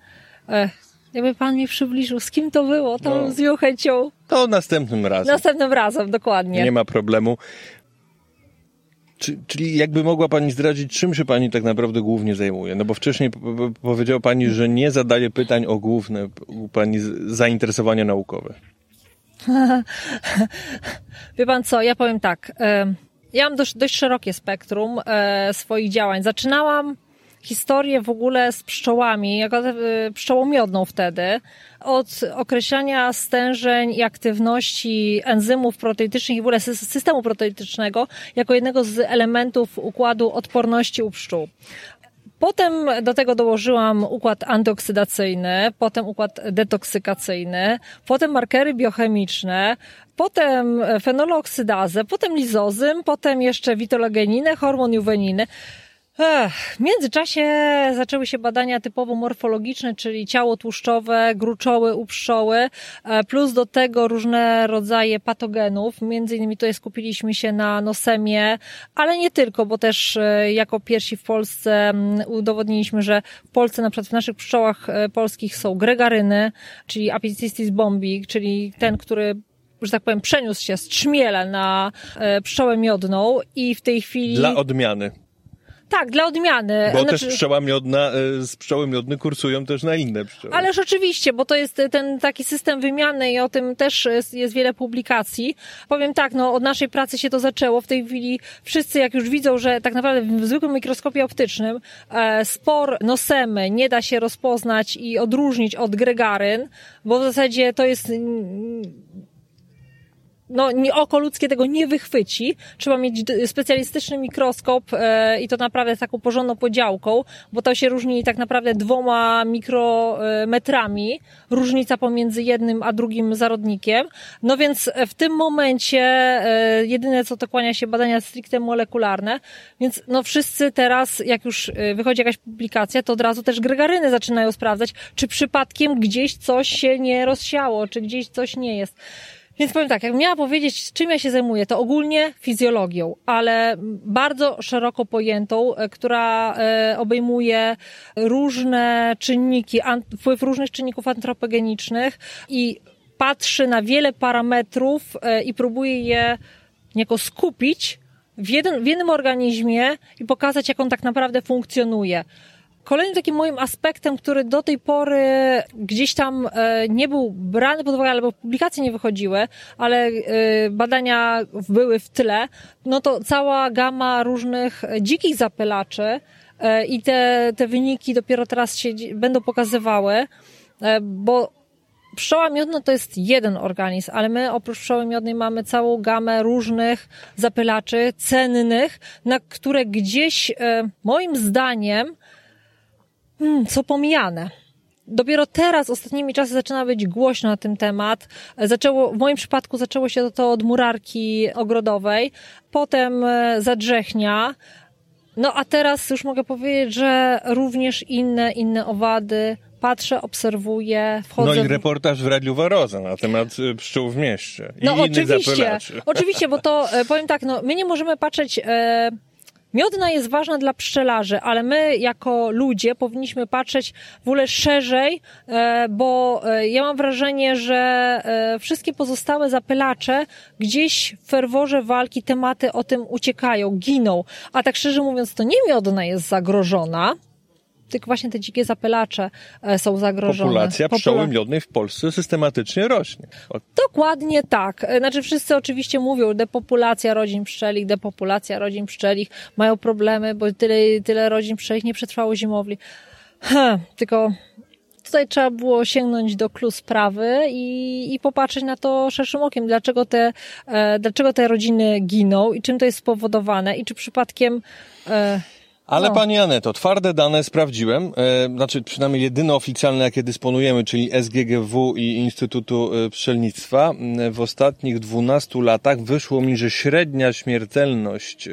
E, jakby pan mi przybliżył, z kim to było, to no, z miłą chęcią. To następnym razem. Następnym razem, dokładnie. Nie ma problemu. Czy, czyli jakby mogła Pani zdradzić, czym się Pani tak naprawdę głównie zajmuje? No bo wcześniej powiedziała Pani, że nie zadaje pytań o główne Pani zainteresowania naukowe. Wie pan co, ja powiem tak. Ja mam dość, dość szerokie spektrum e, swoich działań. Zaczynałam historię w ogóle z pszczołami, jako e, pszczołą miodną wtedy, od określania stężeń i aktywności enzymów proteitycznych i w ogóle systemu proteitycznego jako jednego z elementów układu odporności u pszczół. Potem do tego dołożyłam układ antyoksydacyjny, potem układ detoksykacyjny, potem markery biochemiczne, potem fenolooksydazę, potem lizozym, potem jeszcze witologeninę, hormon juweniny. W międzyczasie zaczęły się badania typowo morfologiczne, czyli ciało tłuszczowe, gruczoły u pszczoły, e, plus do tego różne rodzaje patogenów. Między innymi tutaj skupiliśmy się na nosemie, ale nie tylko, bo też e, jako pierwsi w Polsce udowodniliśmy, że w Polsce na przykład w naszych pszczołach e, polskich są gregaryny, czyli Apicystis bombi, czyli ten, który że tak powiem, przeniósł się z trzmiela na pszczołę miodną i w tej chwili... Dla odmiany. Tak, dla odmiany. Bo znaczy... też pszczoła miodna, e, z pszczoły miodne kursują też na inne pszczoły. Ależ oczywiście, bo to jest ten taki system wymiany i o tym też jest, jest wiele publikacji. Powiem tak, no od naszej pracy się to zaczęło. W tej chwili wszyscy jak już widzą, że tak naprawdę w zwykłym mikroskopie optycznym e, spor nosemy nie da się rozpoznać i odróżnić od gregaryn, bo w zasadzie to jest no, oko ludzkie tego nie wychwyci. Trzeba mieć specjalistyczny mikroskop e, i to naprawdę z taką porządną podziałką, bo to się różni tak naprawdę dwoma mikrometrami, różnica pomiędzy jednym a drugim zarodnikiem. No więc w tym momencie e, jedyne co to kłania się badania stricte molekularne, więc no wszyscy teraz, jak już e, wychodzi jakaś publikacja, to od razu też gregaryny zaczynają sprawdzać, czy przypadkiem gdzieś coś się nie rozsiało, czy gdzieś coś nie jest. Więc powiem tak, jak miała powiedzieć, czym ja się zajmuję, to ogólnie fizjologią, ale bardzo szeroko pojętą, e, która e, obejmuje różne czynniki, wpływ różnych czynników antropogenicznych i patrzy na wiele parametrów e, i próbuje je niejako skupić w, jeden, w jednym organizmie i pokazać, jak on tak naprawdę funkcjonuje. Kolejnym takim moim aspektem, który do tej pory gdzieś tam e, nie był brany pod uwagę, albo publikacje nie wychodziły, ale e, badania były w tle, no to cała gama różnych dzikich zapylaczy e, i te, te wyniki dopiero teraz się będą pokazywały, bo pszczoła miodna to jest jeden organizm, ale my oprócz pszczoły miodnej mamy całą gamę różnych zapylaczy cennych, na które gdzieś moim zdaniem hmm, co pomijane. Dopiero teraz, ostatnimi czasy zaczyna być głośno na ten temat. Zaczęło, w moim przypadku zaczęło się to od murarki ogrodowej, potem e, zadrzechnia, no a teraz już mogę powiedzieć, że również inne, inne owady, patrzę, obserwuję, wchodzę. No i reportaż w Radiu Waroza na temat y, pszczół w mieście. I no oczywiście, zapylaczy. oczywiście, bo to e, powiem tak, no my nie możemy patrzeć. E, Miodna jest ważna dla pszczelarzy, ale my jako ludzie powinniśmy patrzeć w ogóle szerzej, e, bo e, ja mam wrażenie, że e, wszystkie pozostałe zapylacze gdzieś w ferworze walki tematy o tym uciekają, giną. A tak szczerze mówiąc, to nie miodna jest zagrożona, tylko właśnie te dzikie zapylacze e, są zagrożone. Populacja pszczoły Popula- miodnej w Polsce systematycznie rośnie. O, Dokładnie tak. E, Znaczy wszyscy oczywiście mówią, depopulacja rodzin pszczelich, depopulacja rodzin pszczelich, mają problemy, bo tyle, tyle rodzin pszczelich nie przetrwało zimowli. Ha, tylko tutaj trzeba było sięgnąć do klu sprawy i, i popatrzeć na to szerszym okiem, dlaczego te, e, dlaczego te rodziny giną i czym to jest spowodowane i czy przypadkiem e, Ale No. pani Aneto, twarde dane sprawdziłem, e, znaczy przynajmniej jedyne oficjalne, jakie dysponujemy, czyli SGGW i Instytutu e, Pszczelnictwa. W ostatnich 12 latach wyszło mi, że średnia śmiertelność e,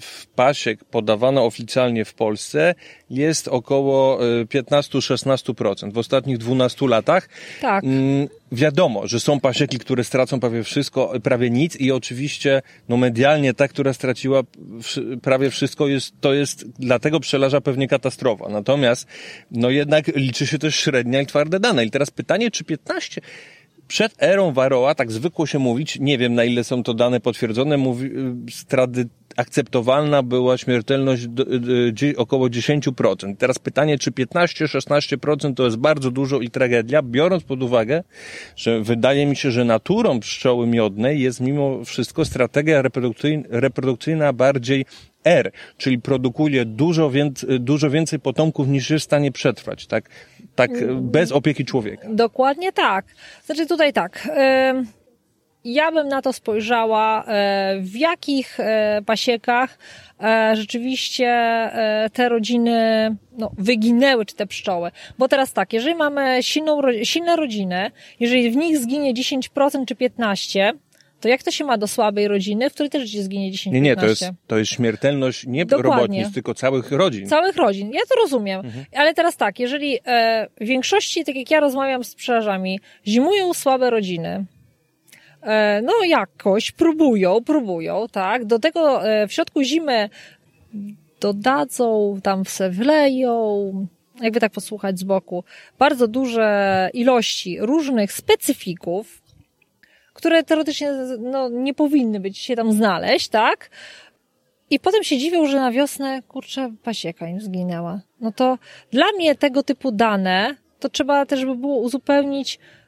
w pasiek podawana oficjalnie w Polsce jest około e, 15-16% w ostatnich 12 latach. tak. Mm, Wiadomo, że są pasieki, które stracą prawie wszystko, prawie nic i oczywiście no medialnie ta, która straciła prawie wszystko jest, to jest dla tego pszczelarza pewnie katastrofa. Natomiast no jednak liczy się też średnia i twarde dane. I teraz pytanie, czy 15 przed erą Varroa, tak zwykło się mówić, nie wiem na ile są to dane potwierdzone, mówi, z trady, akceptowalna była śmiertelność y, dzie- około 10%. Teraz pytanie, czy 15-16% to jest bardzo dużo i tragedia, biorąc pod uwagę, że wydaje mi się, że naturą pszczoły miodnej jest mimo wszystko strategia reprodukcyjna, bardziej R, czyli produkuje dużo, więc, dużo więcej potomków niż jest w stanie przetrwać, tak, tak y, bez opieki człowieka. Dokładnie tak. Znaczy tutaj tak. Ja bym na to spojrzała, e, w jakich e, pasiekach e, rzeczywiście te rodziny no, wyginęły, czy te pszczoły. Bo teraz tak, jeżeli mamy silną, silne rodziny, jeżeli w nich zginie 10% czy 15%, to jak to się ma do słabej rodziny, w której też zginie 10-15%? Nie, nie, to jest, to jest śmiertelność nie Dokładnie. robotnic, tylko całych rodzin. Całych rodzin. Ja to rozumiem. Ale teraz tak, jeżeli e, w większości, tak jak ja rozmawiam z pszczelarzami, zimują słabe rodziny, no jakoś próbują, próbują, tak. Do tego e, w środku zimy dodadzą, tam se wleją, jakby tak posłuchać z boku, bardzo duże ilości różnych specyfików, które teoretycznie no, nie powinny być się tam znaleźć, tak? I potem się dziwią, że na wiosnę, kurczę, pasieka im zginęła. No to dla mnie tego typu dane, to trzeba też by było uzupełnić e,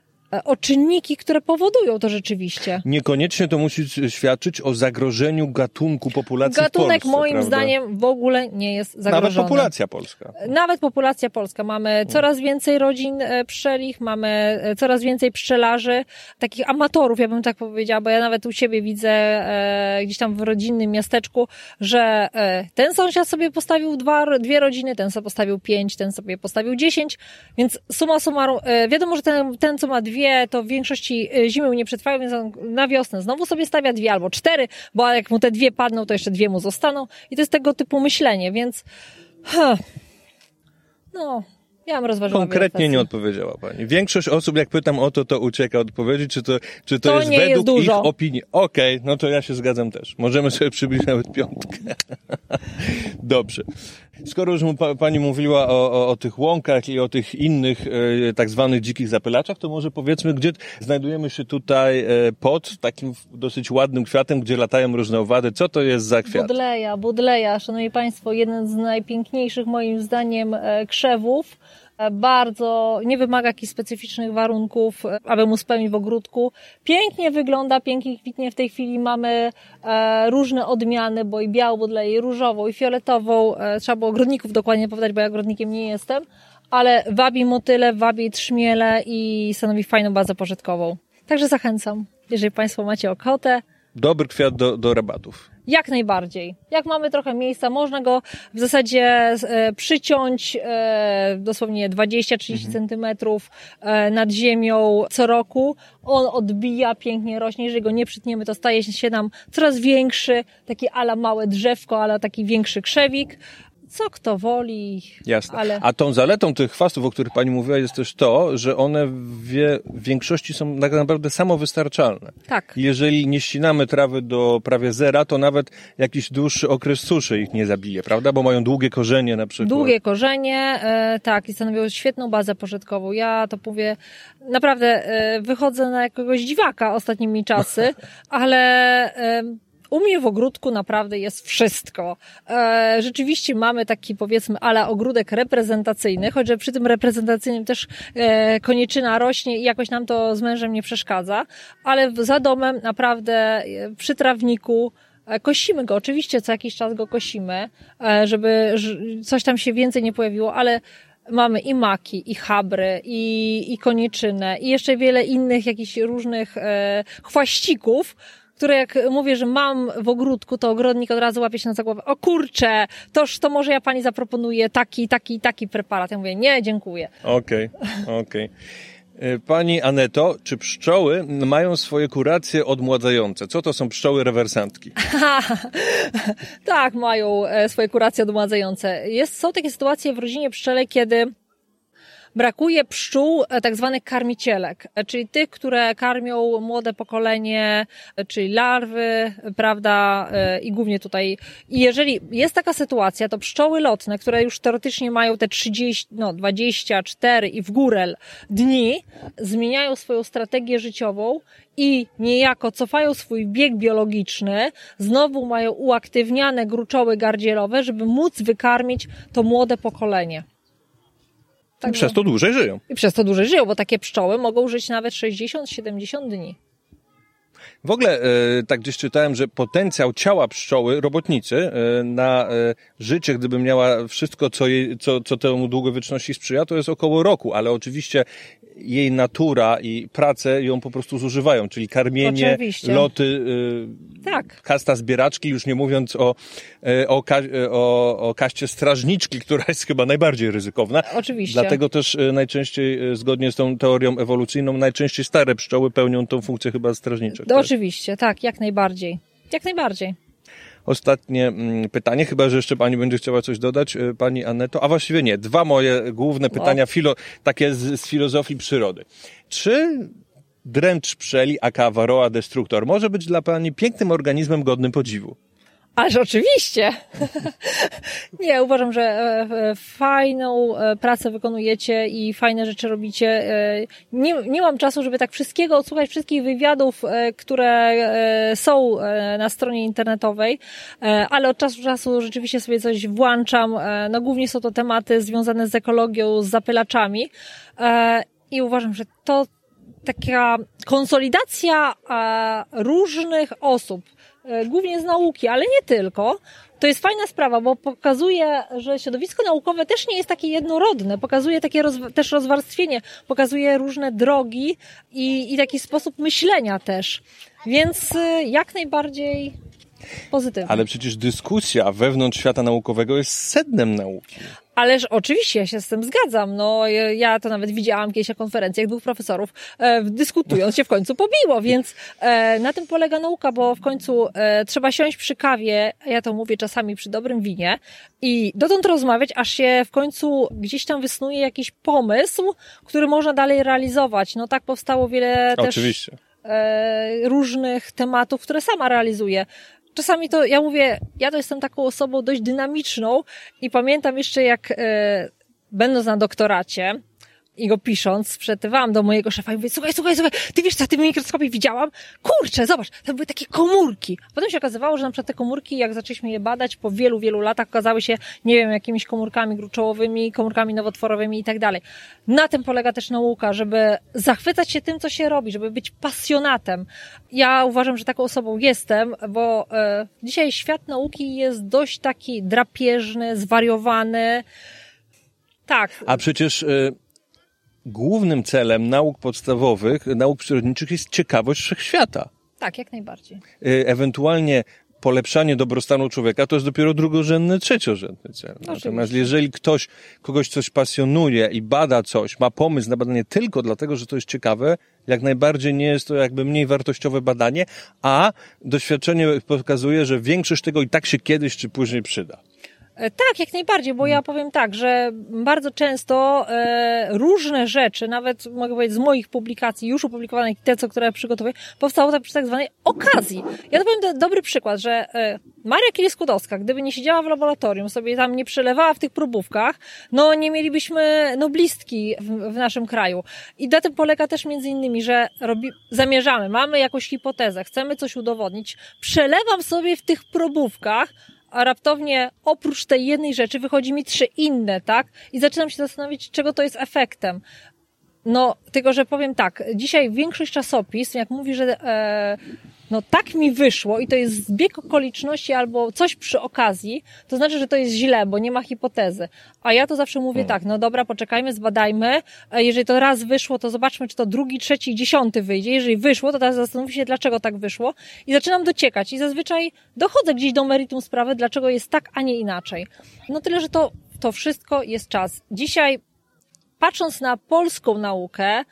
o czynniki, które powodują to rzeczywiście. Niekoniecznie to musi świadczyć o zagrożeniu gatunku populacji Gatunek Polsce, moim prawda? zdaniem w ogóle nie jest zagrożony. Nawet populacja polska. Nawet populacja polska. Mamy coraz więcej rodzin e, pszczelich, mamy e, coraz więcej pszczelarzy, takich amatorów, ja bym tak powiedziała, bo ja nawet u siebie widzę e, gdzieś tam w rodzinnym miasteczku, że e, ten sąsiad sobie postawił dwa, dwie rodziny, ten sobie postawił pięć, ten sobie postawił dziesięć, więc suma summarum, e, wiadomo, że ten, ten, co ma dwie, to w większości e, zimy nie przetrwają, więc on na wiosnę znowu sobie stawia dwie albo cztery, bo jak mu te dwie padną, to jeszcze dwie mu zostaną i to jest tego typu myślenie, więc huh, no, ja bym rozważyła Konkretnie nie odpowiedziała pani. Większość osób, jak pytam o to, to ucieka odpowiedzi, czy to, czy to, To jest jest według dużo. ich opinii. Okej, no to ja się zgadzam też. Możemy sobie przybliżyć nawet piątkę. Dobrze. Skoro już mu pa, pani mówiła o, o, o tych łąkach i o tych innych e, tak zwanych dzikich zapylaczach, to może powiedzmy, gdzie znajdujemy się tutaj e, pod takim dosyć ładnym kwiatem, gdzie latają różne owady. Co to jest za kwiat? Budleja, Budleja, szanowni państwo, jeden z najpiękniejszych moim zdaniem e, krzewów. E, Bardzo nie wymaga jakichś specyficznych warunków, e, aby mu spełnić w ogródku. Pięknie wygląda, pięknie kwitnie. W tej chwili mamy e, różne odmiany, bo i białą i różową, i fioletową. Trzeba było ogrodników dokładnie powiedzieć, bo ja ogrodnikiem nie jestem. Ale wabi motyle, wabi trzmiele i stanowi fajną bazę pożytkową. Także zachęcam, jeżeli państwo macie ochotę, dobry kwiat do, do rabatów. Jak najbardziej. Jak mamy trochę miejsca, można go w zasadzie e, przyciąć e, dosłownie 20-30 mhm. centymetrów e, nad ziemią co roku. On odbija, pięknie rośnie. Jeżeli go nie przytniemy, to staje się nam coraz większy, taki ala małe drzewko, ala taki większy krzewik co kto woli. Jasne. Ale... A tą zaletą tych chwastów, o których pani mówiła, jest też to, że one w, wie, w większości są tak naprawdę samowystarczalne. Tak. Jeżeli nie ścinamy trawy do prawie zera, to nawet jakiś dłuższy okres suszy ich nie zabije, prawda? Bo mają długie korzenie na przykład. Długie korzenie, e, tak, i stanowią świetną bazę pożytkową. Ja to mówię, naprawdę e, wychodzę na jakiegoś dziwaka ostatnimi czasy, ale e, u mnie w ogródku naprawdę jest wszystko. E, rzeczywiście mamy taki powiedzmy ale ogródek reprezentacyjny, choć przy tym reprezentacyjnym też e, koniczyna rośnie i jakoś nam to z mężem nie przeszkadza, ale za domem naprawdę e, przy trawniku Kosimy go, oczywiście co jakiś czas go kosimy, żeby coś tam się więcej nie pojawiło, ale mamy i maki, i chabry, i, i i jeszcze wiele innych jakichś różnych e, chwaścików, które jak mówię, że mam w ogródku, to ogrodnik od razu łapie się na głowę. O kurczę, toż to może ja pani zaproponuję taki, taki, taki preparat. Ja mówię, nie, dziękuję. Okej, okay, okej. Okay. Pani Aneto, czy pszczoły mają swoje kuracje odmładzające? Co to są pszczoły rewersantki? tak, mają e, swoje kuracje odmładzające. Jest, są takie sytuacje w rodzinie pszczele, kiedy brakuje pszczół e, tak zwanych karmicielek, e, czyli tych, które karmią młode pokolenie, e, czyli larwy, prawda, i głównie tutaj. I jeżeli jest taka sytuacja, to pszczoły lotne, które już teoretycznie mają te 30, no 24 i w górę dni, zmieniają swoją strategię życiową i niejako cofają swój bieg biologiczny, znowu mają uaktywniane gruczoły gardzielowe, żeby móc wykarmić to młode pokolenie. Tak I przez to dłużej żyją. I przez to dłużej żyją, bo takie pszczoły mogą żyć nawet 60-70 dni. W ogóle e, tak gdzieś czytałem, że potencjał ciała pszczoły, robotnicy, e, na e, życie, gdyby miała wszystko, co, jej, co, co temu długowieczności sprzyja, to jest około roku, ale oczywiście jej natura i prace ją po prostu zużywają, czyli karmienie, Oczywiście. loty, y, tak. kasta zbieraczki, już nie mówiąc o, y, o, y, o, o kaście strażniczki, która jest chyba najbardziej ryzykowna. Oczywiście. Dlatego też najczęściej, zgodnie z tą teorią ewolucyjną, najczęściej stare pszczoły pełnią tą funkcję chyba strażniczek. No, oczywiście, tak, jak najbardziej. Jak najbardziej ostatnie mm, pytanie, chyba że jeszcze pani będzie chciała coś dodać, e, pani Aneto, a właściwie nie, dwa moje główne pytania, filo, takie z, z filozofii przyrody. Czy dręcz pszczeli, aka Varroa destructor, może być dla pani pięknym organizmem godnym podziwu? Ależ oczywiście. nie, uważam, że e, e, fajną e, pracę wykonujecie i fajne rzeczy robicie. Nie, nie mam czasu, żeby tak wszystkiego odsłuchać, wszystkich wywiadów, które są na stronie internetowej, ale od czasu do czasu rzeczywiście sobie coś włączam. No głównie są to tematy związane z ekologią, z zapylaczami i uważam, że to taka konsolidacja różnych osób, E, głównie z nauki, ale nie tylko. To jest fajna sprawa, bo pokazuje, że środowisko naukowe też nie jest takie jednorodne. Pokazuje takie roz, też rozwarstwienie, pokazuje różne drogi i, i taki sposób myślenia też. Więc e, jak najbardziej pozytywnie. Ale przecież dyskusja wewnątrz świata naukowego jest sednem nauki. Ależ oczywiście ja się z tym zgadzam. No, ja to nawet widziałam kiedyś na konferencjach dwóch profesorów, e, dyskutując się w końcu pobiło, więc e, na tym polega nauka, bo w końcu e, trzeba siąść przy kawie, ja to mówię czasami przy dobrym winie i dotąd rozmawiać, aż się w końcu gdzieś tam wysnuje jakiś pomysł, który można dalej realizować. No tak powstało wiele Oczywiście. też różnych tematów, które sama realizuje czasami to, ja mówię, ja to jestem taką osobą dość dynamiczną i pamiętam jeszcze jak, e, będąc na doktoracie, i go pisząc, sprzedawałam do mojego szefa i mówię, słuchaj, słuchaj, słuchaj, ty wiesz co, ty w mikroskopie widziałam? Kurczę, zobacz, to były takie komórki. Potem się okazywało, że na przykład te komórki, jak zaczęliśmy je badać, po wielu, wielu latach okazały się, nie wiem, jakimiś komórkami gruczołowymi, komórkami nowotworowymi i tak dalej. Na tym polega też nauka, żeby zachwycać się tym, co się robi, żeby być pasjonatem. Ja uważam, że taką osobą jestem, bo e, dzisiaj świat nauki jest dość taki drapieżny, zwariowany, tak. A przecież y, głównym celem nauk podstawowych, nauk przyrodniczych jest ciekawość wszechświata. Tak, jak najbardziej. Y, ewentualnie polepszanie dobrostanu człowieka to jest dopiero drugorzędny, trzeciorzędny cel. Natomiast jeżeli ktoś, kogoś coś pasjonuje i bada coś, ma pomysł na badanie tylko dlatego, że to jest ciekawe, jak najbardziej nie jest to jakby mniej wartościowe badanie, a doświadczenie pokazuje, że większość tego i tak się kiedyś czy później przyda. E, tak, jak najbardziej, bo ja powiem tak, że bardzo często e, różne rzeczy, nawet mogę powiedzieć z moich publikacji, już opublikowanych, te, co które przygotowuję, powstało tak przy tak zwanej okazji. Ja to powiem do, dobry przykład, że e, Maria Kieliskudowska, gdyby nie siedziała w laboratorium, sobie tam nie przelewała w tych próbówkach, no nie mielibyśmy noblistki w, w naszym kraju. I na tym polega też między innymi, że robi, zamierzamy, mamy jakąś hipotezę, chcemy coś udowodnić, przelewam sobie w tych próbówkach, a raptownie oprócz tej jednej rzeczy wychodzi mi trzy inne, tak? I zaczynam się zastanowić, czego to jest efektem. No, tylko że powiem tak, dzisiaj większość czasopism, jak mówi, że e, no tak mi wyszło i to jest zbieg okoliczności albo coś przy okazji, to znaczy, że to jest źle, bo nie ma hipotezy. A ja to zawsze mówię hmm. tak, no dobra, poczekajmy, zbadajmy. Jeżeli to raz wyszło, to zobaczmy, czy to drugi, trzeci, dziesiąty wyjdzie. Jeżeli wyszło, to teraz zastanówmy się, dlaczego tak wyszło. I zaczynam dociekać i zazwyczaj dochodzę gdzieś do meritum sprawy, dlaczego jest tak, a nie inaczej. No tyle, że to, to wszystko jest czas. Dzisiaj, patrząc na polską naukę,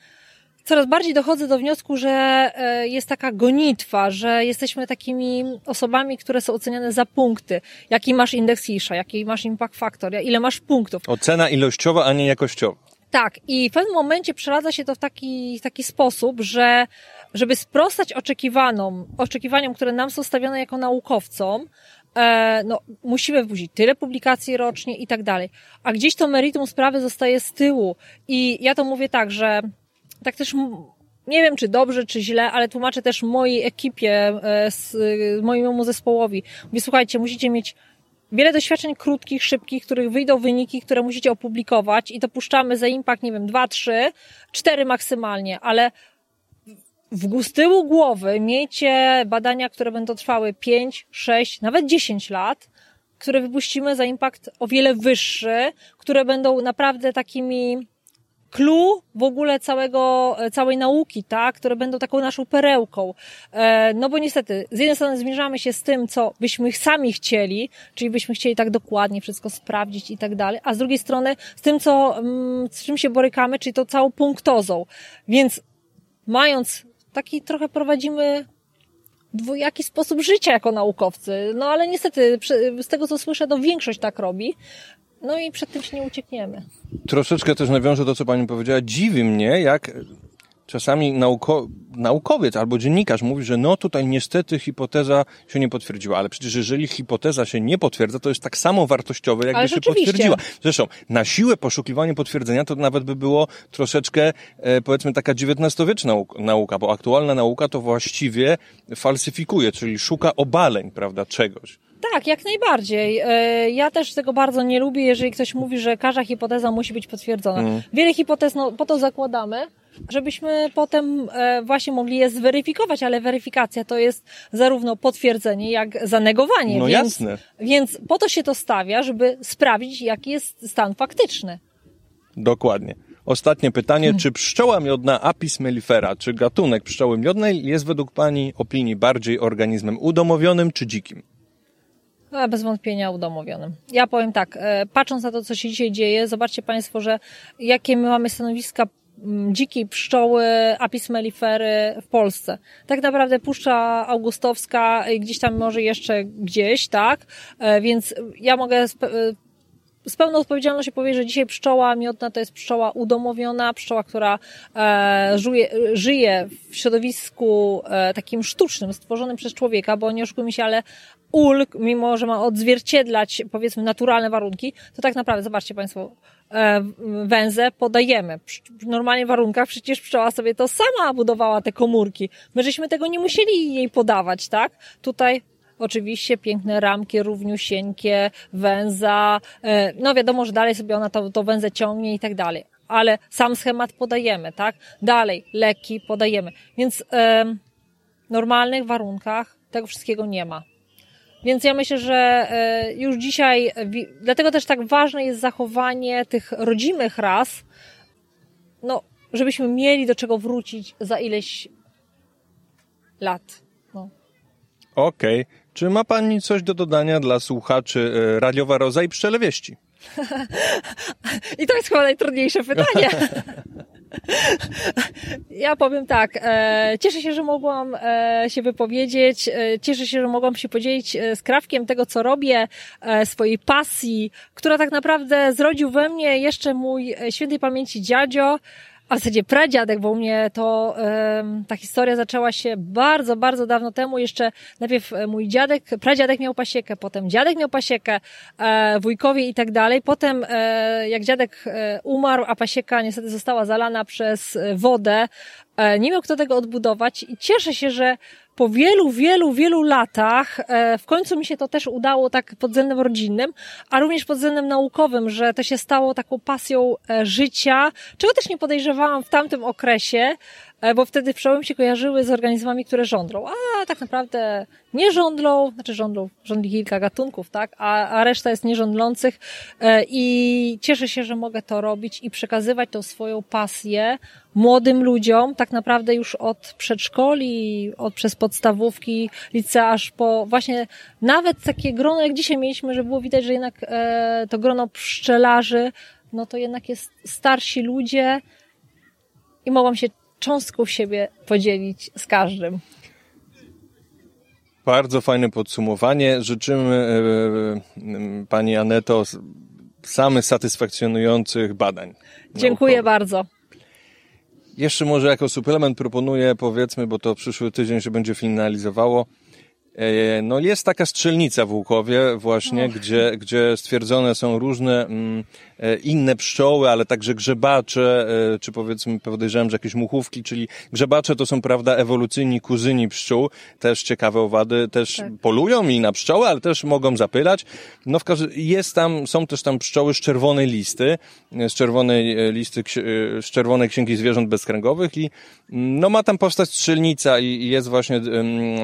coraz bardziej dochodzę do wniosku, że e, jest taka gonitwa, że jesteśmy takimi osobami, które są oceniane za punkty. Jaki masz indeks Isha, jaki masz impact factor, ile masz punktów. Ocena ilościowa, a nie jakościowa. Tak, i w pewnym momencie przeradza się to w taki, taki sposób, że żeby sprostać oczekiwanom, oczekiwaniom, które nam są stawiane jako naukowcom, no, musimy wpuścić tyle publikacji rocznie i tak dalej. A gdzieś to meritum sprawy zostaje z tyłu. I ja to mówię tak, że tak też nie wiem, czy dobrze, czy źle, ale tłumaczę też mojej ekipie, e, mojemu zespołowi. Mówię, słuchajcie, musicie mieć wiele doświadczeń krótkich, szybkich, których wyjdą wyniki, które musicie opublikować i to puszczamy za impact, nie wiem, dwa, trzy, cztery maksymalnie, ale w z tyłu głowy miejcie badania, które będą trwały pięć, sześć, nawet dziesięć lat, które wypuścimy za impact o wiele wyższy, które będą naprawdę takimi clue w ogóle całego, e, całej nauki, tak, które będą taką naszą perełką. E, no bo niestety, z jednej strony zmierzamy się z tym, co byśmy sami chcieli, czyli byśmy chcieli tak dokładnie wszystko sprawdzić i tak dalej, a z drugiej strony z tym, co, mm, z czym się borykamy, czyli to całą punktozą. Więc mając taki trochę prowadzimy dwojaki sposób życia jako naukowcy. No ale niestety, z tego co słyszę, to większość tak robi. No i przed tym się nie uciekniemy. Troszeczkę też nawiążę do, co pani powiedziała. Dziwi mnie, jak czasami nauko, naukowiec albo dziennikarz mówi, że no tutaj niestety hipoteza się nie potwierdziła, ale przecież jeżeli hipoteza się nie potwierdza, to jest tak samo wartościowe, jakby się potwierdziła. Zresztą na siłę poszukiwanie potwierdzenia to nawet by było troszeczkę, e, powiedzmy, taka XIX-wieczna nauka, bo aktualna nauka to właściwie falsyfikuje, czyli szuka obaleń, prawda, czegoś. Tak, jak najbardziej. E, ja też tego bardzo nie lubię, jeżeli ktoś mówi, że każda hipoteza musi być potwierdzona. Mm. Wiele hipotez, no, po to zakładamy, żebyśmy potem e, właśnie mogli je zweryfikować, ale weryfikacja to jest zarówno potwierdzenie, jak zanegowanie. No więc, jasne. Więc po to się to stawia, żeby sprawdzić, jaki jest stan faktyczny. Dokładnie. Ostatnie pytanie, hmm. czy pszczoła miodna Apis mellifera, czy gatunek pszczoły miodnej jest według Pani opinii bardziej organizmem udomowionym czy dzikim? No, bez wątpienia udomowionym. Ja powiem tak, e, patrząc na to, co się dzisiaj dzieje, zobaczcie Państwo, że jakie my mamy stanowiska dzikiej pszczoły Apis mellifery w Polsce. Tak naprawdę Puszcza Augustowska gdzieś tam może jeszcze gdzieś, tak? E, więc ja mogę e, z pełną odpowiedzialnością powiedzieć, że dzisiaj pszczoła miodna to jest pszczoła udomowiona, pszczoła, która e, żyje, żyje w środowisku e, takim sztucznym, stworzonym przez człowieka, bo nie oszukujmy się, ale ulg, mimo że ma odzwierciedlać powiedzmy naturalne warunki, to tak naprawdę, zobaczcie Państwo, e, węzę podajemy. W normalnych warunkach przecież pszczoła sobie to sama budowała te komórki. My żeśmy tego nie musieli jej podawać, tak? Tutaj Oczywiście piękne ramki, równiusieńkie, węza. E, no wiadomo, że dalej sobie ona to, to węzę ciągnie i tak dalej. Ale sam schemat podajemy, tak? Dalej leki podajemy. Więc w normalnych warunkach tego wszystkiego nie ma. Więc ja myślę, że e, już dzisiaj, dlatego też tak ważne jest zachowanie tych rodzimych ras, no, żebyśmy mieli do czego wrócić za ileś lat. Okej. Okay. Czy ma Pani coś do dodania dla słuchaczy e, Radiowa Roza i Przelewieści? I to jest chyba najtrudniejsze pytanie. Ja powiem tak, e, cieszę się, że mogłam e, się wypowiedzieć, e, cieszę się, że mogłam się podzielić z Krawkiem tego, co robię, swojej pasji, która tak naprawdę zrodził we mnie jeszcze mój świętej pamięci dziadzio, a w zasadzie pradziadek, bo u mnie to ta historia zaczęła się bardzo, bardzo dawno temu. Jeszcze najpierw e, mój dziadek, pradziadek miał pasiekę, potem dziadek miał pasiekę, e, wujkowie i tak dalej. Potem e, jak dziadek umarł, a pasieka niestety została zalana przez wodę, nie miał kto tego odbudować i cieszę się, że po wielu, wielu, wielu latach e, w końcu mi się to też udało tak pod względem rodzinnym, a również pod względem naukowym, że to się stało taką pasją e, życia, czego też nie podejrzewałam w tamtym okresie, E, bo wtedy pszczoły się kojarzyły z organizmami, które żądlą, a tak naprawdę nie żądlą, znaczy żądlą, żądli kilka gatunków, tak, a, a reszta jest nierządlących e, i cieszę się, że mogę to robić i przekazywać tą swoją pasję młodym ludziom, tak naprawdę już od przedszkoli, od przez podstawówki, licea, aż po właśnie nawet takie grono, jak dzisiaj mieliśmy, że było widać, że jednak e, to grono pszczelarzy, no to jednak jest starsi ludzie i mogłam się cząstką siebie podzielić z każdym. Bardzo fajne podsumowanie. Życzymy e, Pani Aneto samych satysfakcjonujących badań. Dziękuję naukowych. bardzo. Jeszcze może jako suplement proponuję, powiedzmy, bo to przyszły tydzień się będzie finalizowało, E, no jest taka strzelnica w Łukowie właśnie, gdzie, gdzie stwierdzone są różne mm, e, inne pszczoły, ale także grzebacze, e, czy powiedzmy podejrzewam, że jakieś muchówki, czyli grzebacze to są, prawda, ewolucyjni kuzyni pszczół, też ciekawe owady, też tak. polują i na pszczoły, ale też mogą zapylać. No w każdym, jest tam, są też tam pszczoły z czerwonej listy, z czerwonej listy, z czerwonej księgi zwierząt bezkręgowych i mm, no ma tam powstać strzelnica i jest właśnie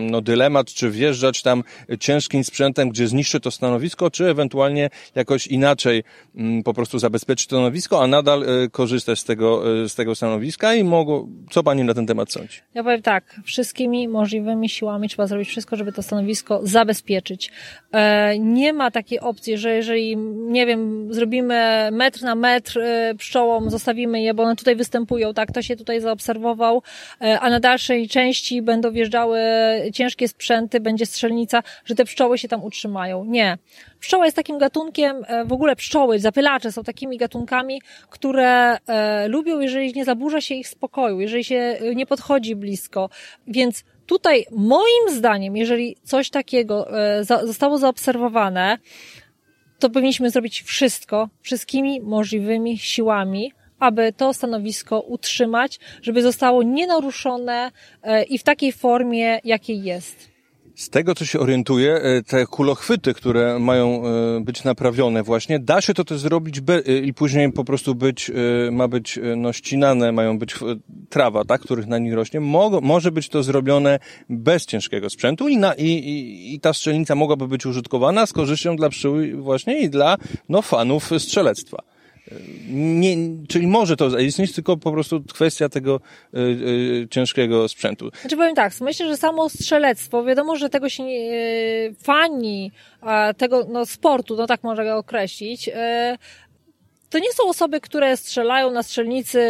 no dylemat, czy wjeżdżać tam ciężkim sprzętem, gdzie zniszczy to stanowisko, czy ewentualnie jakoś inaczej mm, po prostu zabezpieczyć to stanowisko, a nadal e, korzystać z tego, e, z tego stanowiska i mogło, co pani na ten temat sądzi? Ja powiem tak, wszystkimi możliwymi siłami trzeba zrobić wszystko, żeby to stanowisko zabezpieczyć. E, nie ma takiej opcji, że jeżeli, nie wiem, zrobimy metr na metr pszczołom, zostawimy je, bo one tutaj występują, tak, to się tutaj zaobserwował, a na dalszej części będą wjeżdżały ciężkie sprzęty, będzie strzelnica, że te pszczoły się tam utrzymają. Nie. Pszczoła jest takim gatunkiem, e, w ogóle pszczoły, zapylacze są takimi gatunkami, które e, lubią, jeżeli nie zaburza się ich spokoju, jeżeli się e, nie podchodzi blisko. Więc tutaj moim zdaniem, jeżeli coś takiego zostało zaobserwowane, to powinniśmy zrobić wszystko, wszystkimi możliwymi siłami, aby to stanowisko utrzymać, żeby zostało nienaruszone i w takiej formie, jakiej jest. Z tego, co się orientuję, e, te kulochwyty, które mają e, być naprawione właśnie, da się to też zrobić e, i później po prostu być, ma być no, ścinane, mają być trawa, tak, których na nich rośnie. Mo może być to zrobione bez ciężkiego sprzętu i, na, i, i, i ta strzelnica mogłaby być użytkowana z korzyścią dla pszczół właśnie i dla no, fanów strzelectwa. Nie, czyli może to istnieć, tylko po prostu kwestia tego y, y, ciężkiego sprzętu. Znaczy powiem tak, myślę, że samo strzelectwo, wiadomo, że tego się nie, y, fani tego no, sportu, no tak można go określić, to nie są osoby, które strzelają na strzelnicy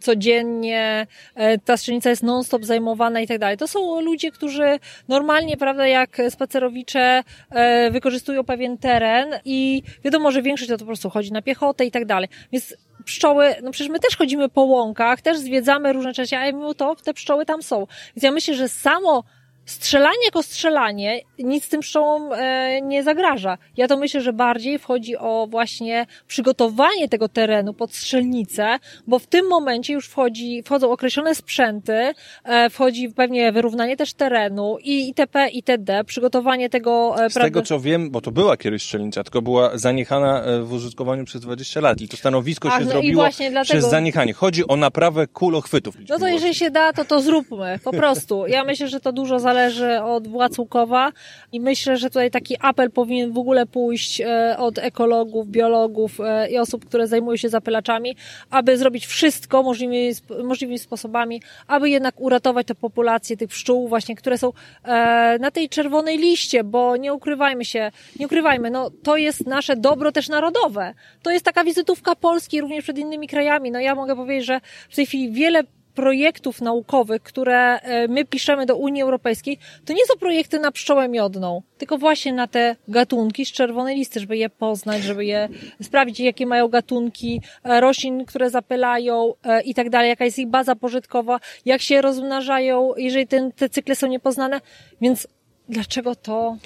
codziennie, e, ta strzelnica jest non-stop zajmowana i tak dalej. To są ludzie, którzy normalnie, prawda, jak spacerowicze e, wykorzystują pewien teren i wiadomo, że większość to po prostu chodzi na piechotę i tak dalej. Więc pszczoły, no przecież my też chodzimy po łąkach, też zwiedzamy różne rzeczy, a mimo to te pszczoły tam są. Więc ja myślę, że samo strzelanie jako strzelanie nic tym pszczołom e, nie zagraża. Ja to myślę, że bardziej wchodzi o właśnie przygotowanie tego terenu pod strzelnicę, bo w tym momencie już wchodzi, wchodzą określone sprzęty, e, wchodzi pewnie wyrównanie też terenu i itp. itd. Przygotowanie tego... E, Z tego co wiem, bo to była kiedyś strzelnica, tylko była zaniechana w użytkowaniu przez 20 lat i to stanowisko Ach, się no zrobiło dlatego... przez zaniechanie. Chodzi o naprawę kulochwytów. No to jeżeli się da, to to zróbmy, po prostu. Ja myślę, że to dużo zależy zależy od władz Łukowa i myślę, że tutaj taki apel powinien w ogóle pójść e, od ekologów, biologów e, i osób, które zajmują się zapylaczami, aby zrobić wszystko możliwymi, możliwymi sposobami, aby jednak uratować tę populację tych pszczół właśnie, które są e, na tej czerwonej liście, bo nie ukrywajmy się, nie ukrywajmy, no to jest nasze dobro też narodowe. To jest taka wizytówka Polski również przed innymi krajami. No ja mogę powiedzieć, że w tej chwili wiele projektów naukowych, które e, my piszemy do Unii Europejskiej, to nie są projekty na pszczołę miodną, tylko właśnie na te gatunki z czerwonej listy, żeby je poznać, żeby je sprawdzić, jakie mają gatunki e, roślin, które zapylają e, i tak dalej, jaka jest ich baza pożytkowa, jak się rozmnażają, jeżeli ten, te cykle są niepoznane. Więc dlaczego to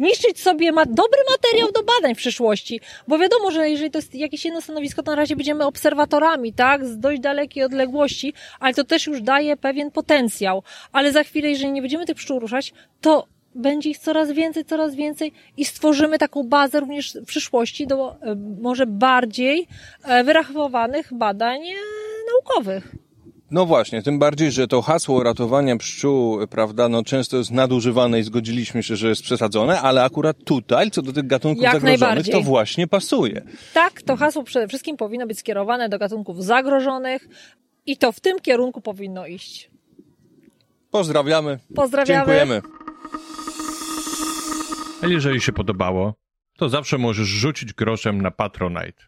niszczyć sobie ma dobry materiał do badań w przyszłości, bo wiadomo, że jeżeli to jest jakieś jedno stanowisko, to na razie będziemy obserwatorami, tak, z dość dalekiej odległości, ale to też już daje pewien potencjał, ale za chwilę, jeżeli nie będziemy tych pszczół ruszać, to będzie ich coraz więcej, coraz więcej i stworzymy taką bazę również w przyszłości do e, może bardziej e, wyrachowanych badań e, naukowych. No właśnie, tym bardziej, że to hasło ratowania pszczół, prawda, no często jest nadużywane i zgodziliśmy się, że jest przesadzone, ale akurat tutaj, co do tych gatunków Jak zagrożonych, to właśnie pasuje. Tak, to hasło przede wszystkim powinno być skierowane do gatunków zagrożonych i to w tym kierunku powinno iść. Pozdrawiamy. Pozdrawiamy. Dziękujemy. A jeżeli się podobało, to zawsze możesz rzucić groszem na Patronite.